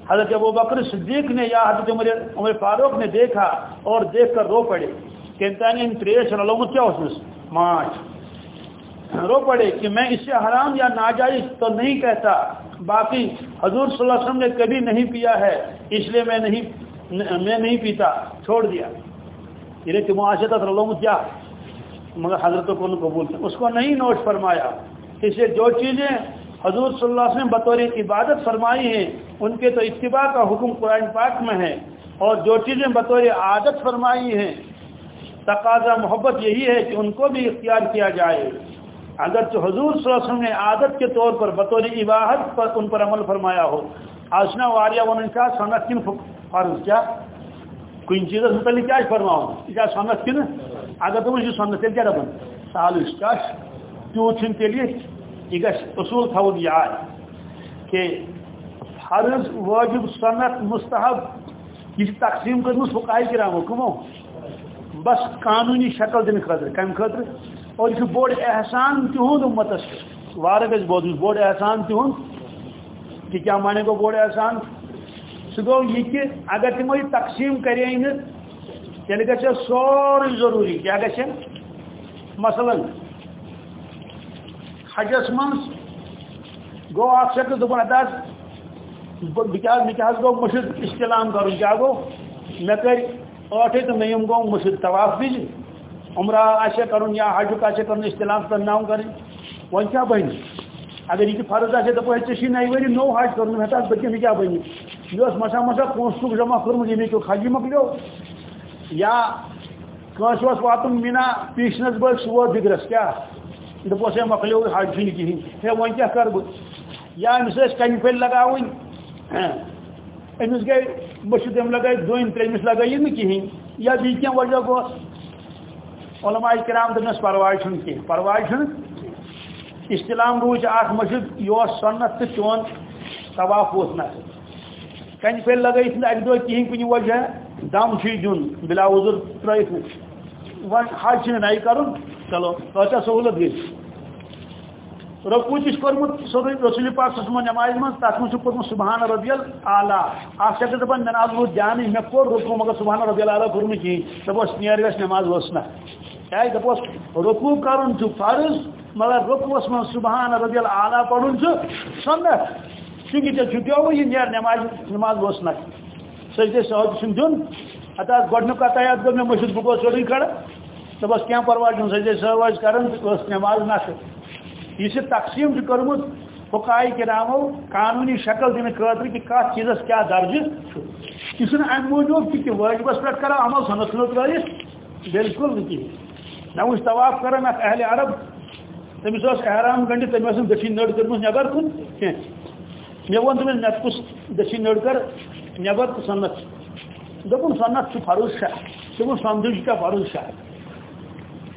حضرت ابو بکر صدیق نے یا حضرت عمر فاروق نے دیکھا اور دیکھ کر رو پڑے۔ تریش علومت کیا اس ماچ رو پڑے کہ میں اس سے حرام یا ناجائز تو نہیں کہتا، باقی حضور صلی اللہ علیہ وسلم نے کبھی نہیں پیا ہے، اس لیے میں نہیں میں نہیں پیتا، چھوڑ دیا۔ یہ کہ معاشرت علومت کیا؟ مگر حضرت کو قبول اس کو نہیں نوٹ فرمایا۔ اسے جو چیزیں حضور صلی اللہ علیہ وسلم بطور عبادت فرمائی ہیں، ان کے تو اتباع کا حکم قرآن پاک میں ہے۔ اور جو چیزیں بطور عادت فرمائی ہیں، تقاضا، محبت یہی ہے کہ ان کو بھی اختیار کیا جائے۔ اگر تو حضور صلی اللہ علیہ وسلم نے عادت کے طور پر بطور عبادت پر ان پر عمل فرمایا ہو۔ آسنا واریہ ون کا صنعت کن فرض کیا؟ کن چیز متعلق کیا فرماؤ کیا صنعت کن؟ اگر تم یہ صنعت تیل کیا دپن سہل کیا تیوت تیل یہ گھر اصول تھون یاد کہ فرض، واجب صنعت مستحب یہ تقسیم کرمس فقاہ کرام کمو، بس قانونی شکل دن خطر کم خطر اور یہ بوڑ احسان تہد امتس وار گز بود بوڑ احسان تہد کہ کیا مانے گو بوڑ احسان؟ سہ گو یہ کہ اگر تمو یہ تقسیم کرے یعنی تیل گھر سوری ضروری کیا گھے مثلا، حجس من گو اخ شخص شکل دپن اتاز گو مشد استعلام کرن کیا گو؟ مے کر ٹھے تو میں گو مشد طواف بھی عمرہ آشا کرن یا حج آشا کرن استعلام کرنا کریں۔ ون کیا بن اگر یہ فرض آئے دپو ٹھیک نئی وری نو حج کرن ہتا بچے کیا بن یہ مسا مسا پونسک جمع کورمت یہ کیوں حجی مکلیو۔ یا کنس واتن مینا پیشنس بل سہ دگرس کیا؟ دپوس ہے مکلیو حج چھ کہین ہے ون کیا کر بہ یا امس کن پھل لگاون امس گئی مشد ام لگائی دن ترمس لگائی نا کہین یا بی کی وجہ گو علماء کرام دنس پرواہ چھ کی پرواہ چھ استلام روچ اخ مشد یہ سنت تو چون طواف اوس نا کن پھل لگائی اک دہ کہین کن وجہ دم چھ دن بلا عذر ترائت ون حج نئی کرن، چلو تو سہولت گئی. رکو تش کورمت سوری، رسول پاک صلی اللہ نماز من تک من کورمت سبحان ربی الاعلی اخ شخص دپان مے ناز ووت جان کور رکو مگر سبحان ربی الاعلی کور نہ کی دپوس نیر گس نماز وسنا اے دپوس رکو کرن چھ فرض، مگر رکوس من سبحان ربی الاعلی پڑھن چھ سنت. چونکہ تے چھٹیو یہ نیر نماز نماز وسنا سجدے سہج چھن دن اتا گڈنک اتایات گو، میں مشد بگو سوری کڑ تو بس کیا پرواہ چھن سجدے سہج کرن، تو بس نماز نہ یہ تقسیم کرمت فقائی کرامو قانونی شکل دن خاطر کہ کت چیز کیا درجہ یہ ام موجود کہ واجبس پہ کرو عمل سنت لوگ ترت بالکل نہ نہ طواف کران اخ اہل عرب۔ تمس اس احرام گنڈ تمس دچھن نڑ کرم نبر کن۔ کی مے ون تمس نت کس دچھن نڑ کر نبر تو سنت. دپن سنت فرض شاہ. دپن سمجھ کیا فرض شاہ.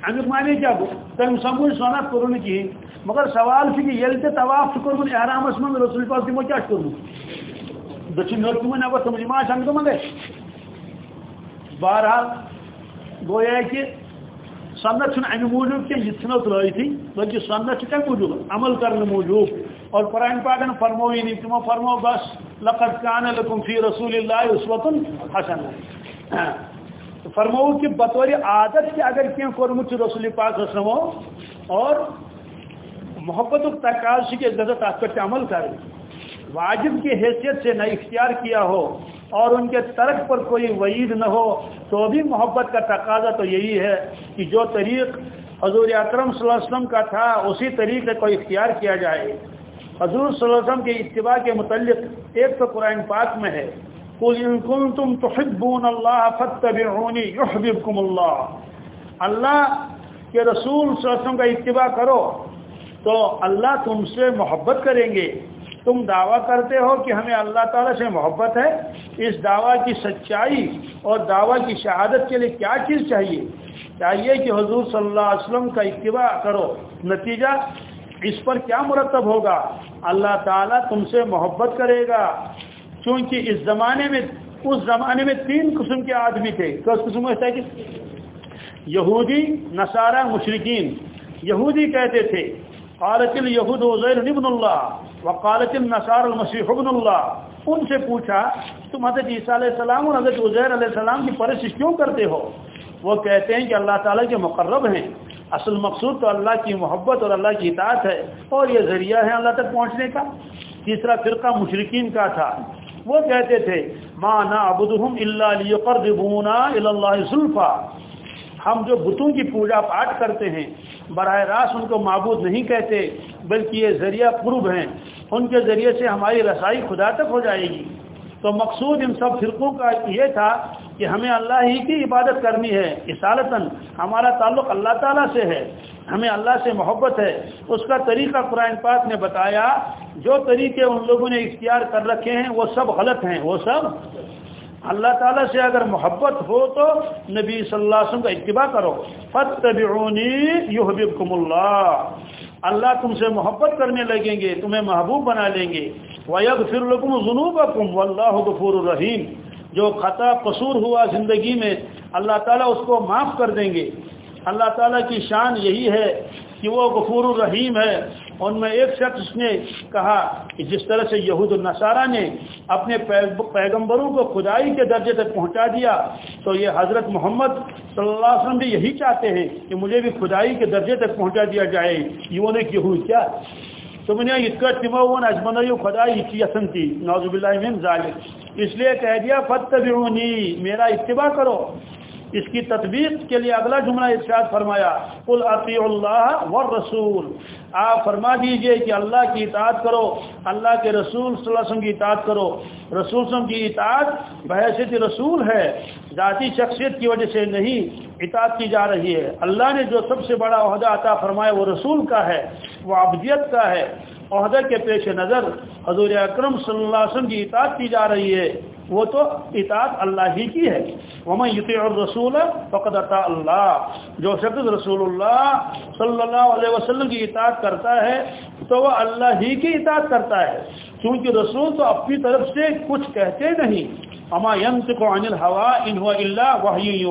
امیک معنی کیا گو تم سمجھ سنت کرو کہین مگر سوال کہ یل تے طواف کورمت احرامس من، رسول پاک تمو کیا کورمت دچن نور تمو نبر تمو ما سنگ تمو گئے بہرحال، گویا کہ سنت چھن امی موجود کہ یہ چھنو تلائی بلکہ سنت چھن موجود، عمل کرنے موجود. اور قرآن پاکن فرموئی نہیں تمو فرمو بس لقد کان لکم فی رسول اللہ اسوت حسن فرمو کہ بطور عادت کہ اگر کیا کورمت رسول پاک حسنو اور محبت تقاض سے گھر تک پہ عمل کر واجب کی حیثیت سے نہ اختیار کیا ہو اور ان کے ترک پر کوئی وعید نہ ہو تو بھی محبت کا تقاضا تو یہی ہے کہ جو طریق حضور اکرم صلی اللہ علیہ وسلم کا تھا، اسی طریقے کو اختیار کیا جائے۔ حضور صلی اللہ علیہ وسلم کے اتباع کے متعلق ایک تو قرآن پاک میں ہے۔ تم تحبون اللہ فتبعونی یحببکم اللہ اللہ کے رسول صلی اللہ علیہ وسلم کا اتباع کرو تو اللہ تم سے محبت کریں گے۔ تم دعویٰ کرتے ہو کہ ہمیں اللہ تعالیٰ سے محبت ہے، اس دعویٰ کی سچائی اور دعویٰ کی شہادت کے لیے کیا چیز چاہیے؟ چاہیے کہ حضور صلی اللہ علیہ وسلم کا اتباع کرو۔ نتیجہ، اس پر کیا مرتب ہوگا؟ اللہ تعالیٰ تم سے محبت کرے گا۔ چونکہ اس زمانے میں، اس زمانے میں تین قسم کے آدمی تھے۔ کس قسم ہے کہ یہودی، نصارہ مشرقین یہودی کہتے تھے قالت الیہود عزیر ابن اللہ وقالت النصار المسیح ابن اللہ ان سے پوچھا، تم حضرت عیسیٰ علیہ السلام اور حضرت عزیر علیہ السلام کی پرستش کیوں کرتے ہو؟ وہ کہتے ہیں کہ اللہ تعالیٰ کے مقرب ہیں۔ اصل مقصود تو اللہ کی محبت اور اللہ کی اطاعت ہے، اور یہ ذریعہ ہے اللہ تک پہنچنے کا۔ تیسرا فرقہ مشرقین کا تھا۔ وہ کہتے تھے، ما نعبدہم الا لیقربونا اللہ ظلفا ہم جو بتوں کی پوجا پاٹ کرتے ہیں، براہ راست ان کو معبود نہیں کہتے، بلکہ یہ ذریعہ قرب ہیں۔ ان کے ذریعے سے ہماری رسائی خدا تک ہو جائے گی۔ تو مقصود ان سب فرقوں کا یہ تھا کہ ہمیں اللہ ہی کی عبادت کرنی ہے۔ اصالتاً ہمارا تعلق اللہ تعالیٰ سے ہے۔ ہمیں اللہ سے محبت ہے۔ اس کا طریقہ قرآن پاک نے بتایا۔ جو طریقے ان لوگوں نے اختیار کر رکھے ہیں، وہ سب غلط ہیں، وہ سب اللہ تعالیٰ سے اگر محبت ہو تو نبی صلی اللہ علیہ وسلم کا اتباع کرو۔ فتبعونی یحببکم اللہ اللہ تم سے محبت کرنے لگیں گے، تمہیں محبوب بنا لیں گے۔ وَيَغْفِرْ لَكُمْ ذُنُوبَكُمْ وَاللَّهُ غَفُورٌ رَحِيمٌ۔ جو خطا قصور ہوا زندگی میں، اللہ تعالیٰ اس کو معاف کر دیں گے۔ اللہ تعالیٰ کی شان یہی ہے کہ وہ غفور الرحیم ہے۔ ان میں ایک شخص نے کہا کہ جس طرح سے یہود النصارہ نے اپنے پیغمبروں کو خدائی کے درجے تک پہنچا دیا، تو یہ حضرت محمد صلی اللہ علیہ وسلم بھی یہی چاہتے ہیں کہ مجھے بھی خدائی کے درجے تک پہنچا دیا جائے۔ یہ نے یہود کیا؟ تم نے تمون اجمن خدائی کی تھی نوزب اللہ ظالم اس لیے کہہ دیا فتبعونی میرا اتباع کرو۔ اس کی تطبیق کے لیے اگلا جملہ ارشاد فرمایا، قل اطیع اللہ والرسول۔ آپ فرما دیجیے کہ اللہ کی اطاعت کرو، اللہ کے رسول صلی اللہ علیہ وسلم کی اطاعت کرو۔ رسول صلی اللہ علیہ وسلم کی اطاعت بحیثیت رسول ہے، ذاتی شخصیت کی وجہ سے نہیں، اطاعت کی جا رہی ہے۔ اللہ نے جو سب سے بڑا عہدہ عطا فرمایا وہ رسول کا ہے، وہ ابدیت کا ہے۔ عہدے کے پیش نظر حضور اکرم صلی اللہ علیہ وسلم کی اطاعت کی جا رہی ہے۔ وہ تو اطاعت اللہ ہی کی ہے۔ ومن یطیع الرسول فقد اطاع اللہ جو شخص رسول اللہ صلی اللہ علیہ وسلم کی اطاعت کرتا ہے، تو وہ اللہ ہی کی اطاعت کرتا ہے۔ کیونکہ رسول تو اپنی طرف سے کچھ کہتے نہیں۔ اما ينطق عن الهوى ان هو الا وحی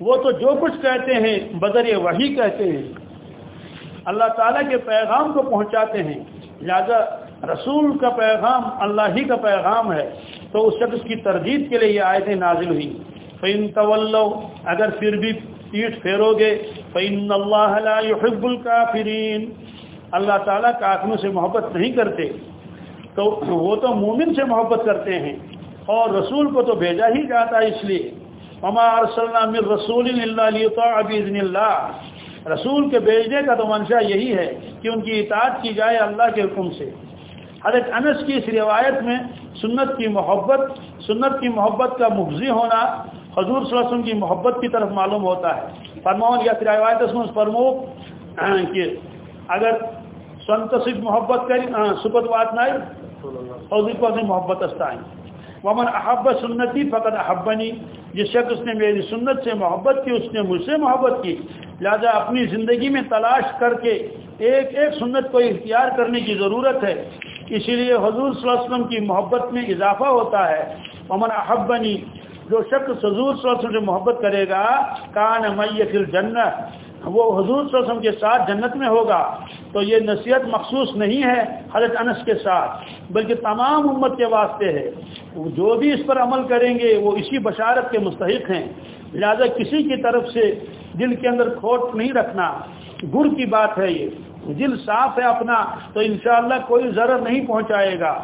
وہ تو جو کچھ کہتے ہیں، بدر وحی کہتے ہیں۔ اللہ تعالیٰ کے پیغام کو پہنچاتے ہیں۔ لہذا رسول کا پیغام، اللہ ہی کا پیغام ہے۔ تو اس شخص کی تردید کے لیے یہ آیتیں نازل ہوئی۔ فعن طول اگر پھر بھی پیٹ پھیرو گے فعن اللہ يحب الکافرین اللہ تعالیٰ کافروں سے محبت نہیں کرتے۔ تو وہ تو مومن سے محبت کرتے ہیں۔ اور رسول کو تو بھیجا ہی جاتا ہے اس لیے۔ ہما من رسول اللہ لیطاع اللہ رسول کے بھیجنے کا تو منشا یہی ہے کہ ان کی اطاعت کی جائے اللہ کے حکم سے۔ حضرت انس کی اس روایت میں سنت کی محبت، سنت کی محبت کا مفضی ہونا حضور صلی اللہ علیہ وسلم کی محبت کی طرف معلوم ہوتا ہے۔ فرمون یا روایت اس فرمو کہ اگر سنتصف محبت کری سپت وات نائی حضور کو محبت استائیں ومن احب سنتی فقط احبنی جس شخص نے میری سنت سے محبت کی، اس نے مجھ سے محبت کی۔ لہذا اپنی زندگی میں تلاش کر کے ایک ایک سنت کو اختیار کرنے کی ضرورت ہے۔ اسی لیے حضور صلی اللہ علیہ وسلم کی محبت میں اضافہ ہوتا ہے۔ ومن احبنی جو شخص حضور صلی اللہ علیہ وسلم سے محبت کرے گا کان می فی الجنت وہ حضور صلی اللہ علیہ وسلم کے ساتھ جنت میں ہوگا، تو یہ نصیحت مخصوص نہیں ہے حضرت انس کے ساتھ، بلکہ تمام امت کے واسطے ہے۔ جو بھی اس پر عمل کریں گے، وہ اسی بشارت کے مستحق ہیں۔ لہذا کسی کی طرف سے دل کے اندر کھوٹ نہیں رکھنا۔ گر کی بات ہے یہ۔ دل صاف ہے اپنا، تو انشاءاللہ کوئی ضرر نہیں پہنچائے گا۔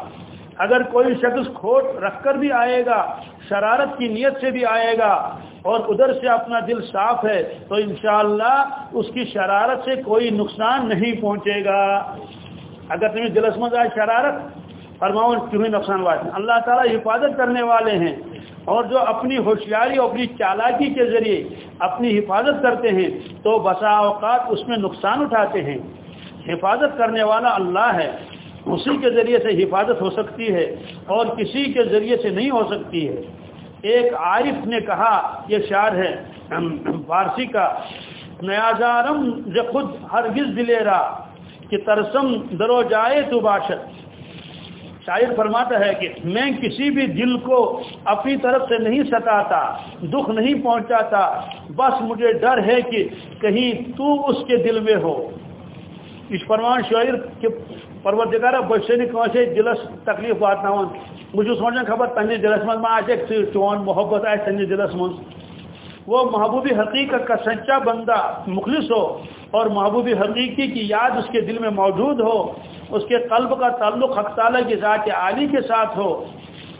اگر کوئی شخص کھوٹ رکھ کر بھی آئے گا، شرارت کی نیت سے بھی آئے گا اور ادھر سے اپنا دل صاف ہے تو انشاءاللہ اس کی شرارت سے کوئی نقصان نہیں پہنچے گا۔ اگر تمہیں دلس مند آئے شرارت، فرماؤں تمہیں نقصان واد اللہ تعالیٰ حفاظت کرنے والے ہیں اور جو اپنی ہوشیاری اور اپنی چالاکی کے ذریعے اپنی حفاظت کرتے ہیں، تو بسا اوقات اس میں نقصان اٹھاتے ہیں۔ حفاظت کرنے والا اللہ ہے، اسی کے ذریعے سے حفاظت ہو سکتی ہے اور کسی کے ذریعے سے نہیں ہو سکتی ہے۔ ایک عارف نے کہا، یہ شعر ہے فارسی کا، نیازارم ز خود ہرگز دلیرا کہ ترسم درو جائے تو باشد۔ شاعر فرماتا ہے کہ میں کسی بھی دل کو اپنی طرف سے نہیں ستاتا، دکھ نہیں پہنچاتا، بس مجھے ڈر ہے کہ کہیں تو اس کے دل میں ہو۔ اس فرمان شاعر کہ پروردگارہ بچے کانسے دلس تکلیف واتنا مجھے سوچنا خبر تنس دلس من ما چون محبت آئے تنس دلس من وہ محبوبی حقیقت کا سچا بندہ مخلص ہو اور محبوبی حقیقی کی یاد اس کے دل میں موجود ہو، اس کے قلب کا تعلق حق تعالیٰ کی ذات عالی کے ساتھ ہو،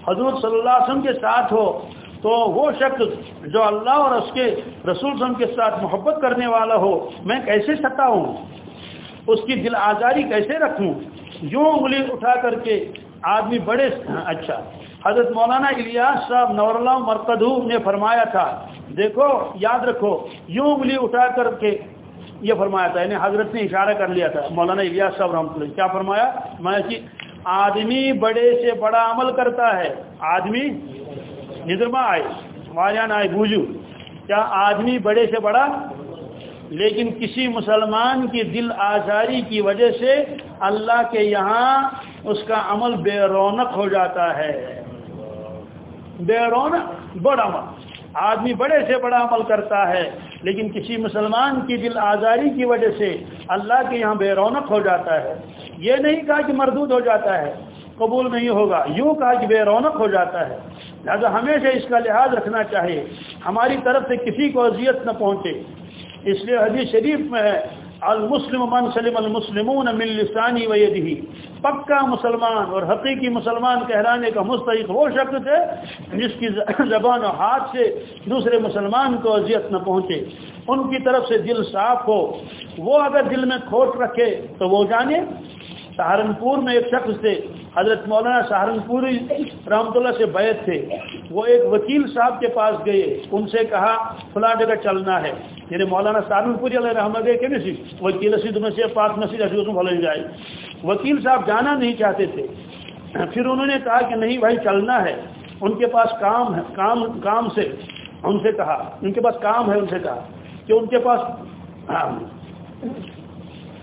حضور صلی اللہ علیہ وسلم کے ساتھ ہو، تو وہ شخص جو اللہ اور اس کے رسول وسلم کے ساتھ محبت کرنے والا ہو، میں کیسے ستا ہوں۔ اس کی دل آزاری کیسے رکھوں؟ یوں انگلی اٹھا کر کے آدمی بڑے اچھا۔ حضرت مولانا الیاس صاحب نور اللہ مرکدو نے فرمایا تھا، دیکھو، یاد رکھو، یوں انگلی اٹھا کر کے یہ فرمایا تھا یعنی حضرت نے اشارہ کر لیا تھا۔ مولانا الیاس صاحب رحمۃ اللہ کیا فرمایا؟ میں کہ آدمی بڑے سے بڑا عمل کرتا ہے۔ آدمی نظرما آئے واجان آئے، بوجھو۔ کیا آدمی بڑے سے بڑا لیکن کسی مسلمان کی دل آزاری کی وجہ سے اللہ کے یہاں اس کا عمل بے رونق ہو جاتا ہے۔ بے رونق، بڑا عمل۔ آدمی بڑے سے بڑا عمل کرتا ہے، لیکن کسی مسلمان کی دل آزاری کی وجہ سے اللہ کے یہاں بے رونق ہو جاتا ہے۔ یہ نہیں کہا کہ مردود ہو جاتا ہے، قبول نہیں ہوگا۔ یوں کہا کہ بے رونق ہو جاتا ہے۔ لہٰذا ہمیشہ اس کا لحاظ رکھنا چاہیے۔ ہماری طرف سے کسی کو اذیت نہ پہنچے۔ اس لیے حدیث شریف میں ہے، المسلم من سلم المسلمون من لسانی و یدہی پکا مسلمان اور حقیقی مسلمان کہلانے کا مستحق وہ شخص ہے جس کی زبان و ہاتھ سے دوسرے مسلمان کو اذیت نہ پہنچے۔ ان کی طرف سے دل صاف ہو۔ وہ اگر دل میں کھوٹ رکھے تو وہ جانے۔ سہارنپور میں ایک شخص تھے، حضرت مولانا سہارنپوری رحمۃ اللہ سے بیت تھے۔ وہ ایک وکیل صاحب کے پاس گئے، ان سے کہا، فلاں جگہ چلنا ہے۔ یعنی مولانا سہارنپوری علیہ رحمت گئے کہ نہیں وکیل رسید میں سے پاس مسجد حضرت بھلے جائے۔ وکیل صاحب جانا نہیں چاہتے تھے۔ پھر انہوں نے کہا کہ نہیں بھائی، چلنا ہے۔ ان کے پاس کام ہے، کام کام سے۔ ان سے کہا، ان کے پاس کام ہے، ان سے کہا کہ ان کے پاس ہاں،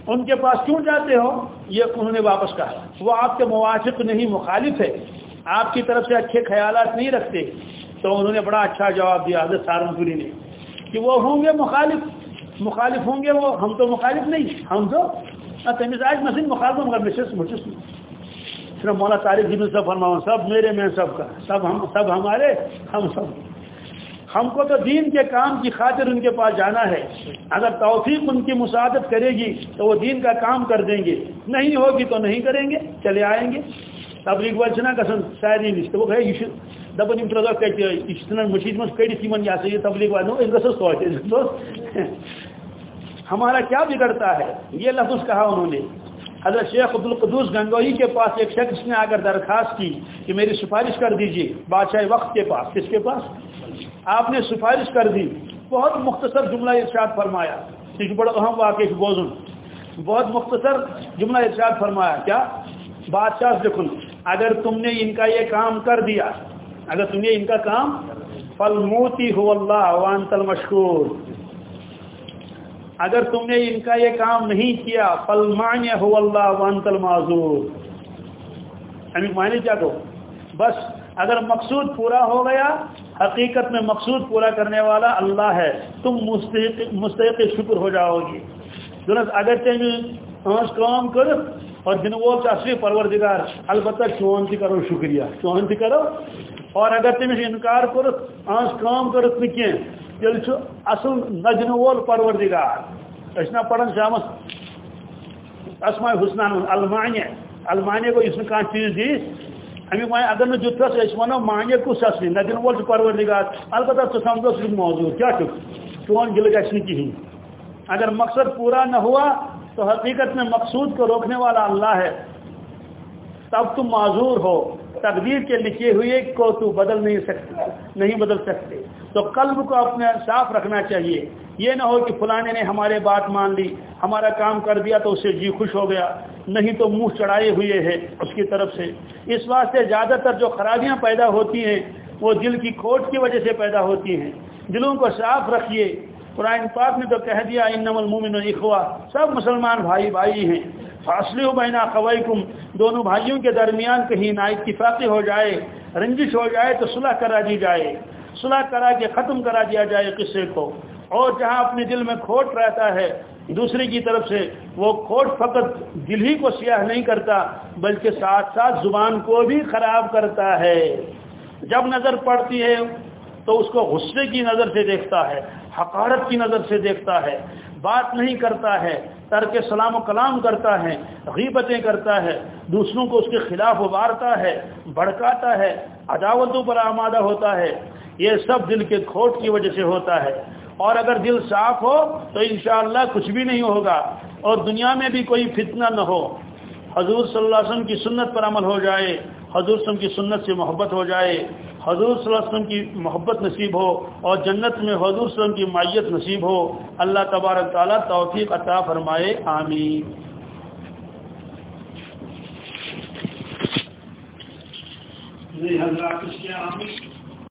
ان کے پاس کیوں جاتے ہو؟ یہ انہوں نے واپس کہا، وہ آپ کے موافق نہیں، مخالف ہے۔ آپ کی طرف سے اچھے خیالات نہیں رکھتے۔ تو انہوں نے بڑا اچھا جواب دیا حضرت سہارنپوری نے کہ وہ ہوں گے مخالف۔ مخالف ہوں گے وہ، ہم تو مخالف نہیں، ہم تو تمزاج مسجد مخالف ہوں گے صرف مولا طارق جی سب فرماؤں سب میرے میں، سب کا، سب ہم، سب ہمارے، ہم سب۔ ہم کو تو دین کے کام کی خاطر ان کے پاس جانا ہے۔ اگر توفیق ان کی مساعدت کرے گی تو وہ دین کا کام کر دیں گے۔ نہیں ہوگی تو نہیں کریں گے، چلے آئیں گے۔ تبلیغ والنا گھن ساری نش تو یہ دپن ترہ دہ کتنا مشید من کڑت ان یہ تبلیغ والے گھس توتہ ہمارا کیا بگڑتا ہے؟ یہ لفظ کہا انہوں نے۔ حضرت شیخ عبدالقدوس گنگوئی کے پاس ایک شخص نے اگر درخواست کی کہ میری سفارش کر دیجیے بادشاہ وقت کے پاس، کس کے پاس؟ آپ نے سفارش کر دی، بہت مختصر جملہ ارشاد فرمایا۔ یہ بڑا اہم واقع بوزن۔ بہت مختصر جملہ ارشاد فرمایا۔ کیا؟ بادشاہ دیکھن اگر تم نے ان کا یہ کام کر دیا، اگر تم نے ان کا کام فل موتی ہو اللہ وانت المشکور۔ اگر تم نے ان کا یہ کام نہیں کیا فل مانیہ ہو اللہ وانت المعذور۔ یعنی معنی کیا دو؟ بس، اگر مقصود پورا ہو گیا حقیقت میں مقصود پورا کرنے والا اللہ ہے۔ تم مستحق مستحق شکر ہو جاؤ گی درست اگر تم کام کر اور دن وہ اصلی پروردگار، البتہ چون تہ کرو شکریہ چون تہ کرو۔ اور اگر تمس انکار کر کام کرت نا تیل اصل نجن وول پروردگار۔ نا پڑھن شامس اسماء حسنان المانیہ۔ المانیہ کو اس نے کہاں چیز دی؟ امی مانے اگر نہ جتس اس ونو سس کس اصلی نہ دن وول پروردگار البتہ تو سمجھو صرف موضوع کیا چھ چون گل گشن نہیں کہیں اگر مقصد پورا نہ ہوا تو حقیقت میں مقصود کو روکنے والا اللہ ہے تب تم معذور ہو تقدیر کے لکھے ہوئے کو تو بدل نہیں سکتے نہیں بدل سکتے تو قلب کو اپنے صاف رکھنا چاہیے۔ یہ نہ ہو کہ فلانے نے ہمارے بات مان لی، ہمارا کام کر دیا تو اسے جی خوش ہو گیا، نہیں تو منہ چڑھائے ہوئے ہے اس کی طرف سے۔ اس واسطے زیادہ تر جو خرابیاں پیدا ہوتی ہیں، وہ دل کی کھوٹ کی وجہ سے پیدا ہوتی ہیں۔ دلوں کو صاف رکھیے۔ قرآن پاک نے تو کہہ دیا انم المومن اخوا سب مسلمان بھائی بھائی ہیں۔ فاصلے ہو بہنا قوائکم دونوں بھائیوں کے درمیان کہیں نا اتفاقی ہو جائے، رنجش ہو جائے تو صلح کرا دی جائے۔ صلح کرا کے ختم کرا دیا جائے قصے کو۔ اور جہاں اپنے دل میں کھوٹ رہتا ہے، دوسرے کی طرف سے وہ کھوٹ فقط دل ہی کو سیاہ نہیں کرتا، بلکہ ساتھ ساتھ زبان کو بھی خراب کرتا ہے۔ جب نظر پڑتی ہے تو اس کو غصے کی نظر سے دیکھتا ہے، حقارت کی نظر سے دیکھتا ہے، بات نہیں کرتا ہے۔ ترک سلام و کلام کرتا ہے، غیبتیں کرتا ہے، دوسروں کو اس کے خلاف ابارتا ہے، بھڑکاتا ہے، عداوتوں پر آمادہ ہوتا ہے۔ یہ سب دل کے کھوٹ کی وجہ سے ہوتا ہے۔ اور اگر دل صاف ہو تو انشاءاللہ کچھ بھی نہیں ہوگا۔ اور دنیا میں بھی کوئی فتنہ نہ ہو۔ حضور صلی اللہ علیہ وسلم کی سنت پر عمل ہو جائے۔ حضور صلی اللہ علیہ وسلم کی سنت سے محبت ہو جائے، حضور صلی اللہ علیہ وسلم کی محبت نصیب ہو، اور جنت میں حضور صلی اللہ علیہ وسلم کی مائیت نصیب ہو، اللہ تبارک تعالیٰ توفیق عطا فرمائے، آمین۔ حضرات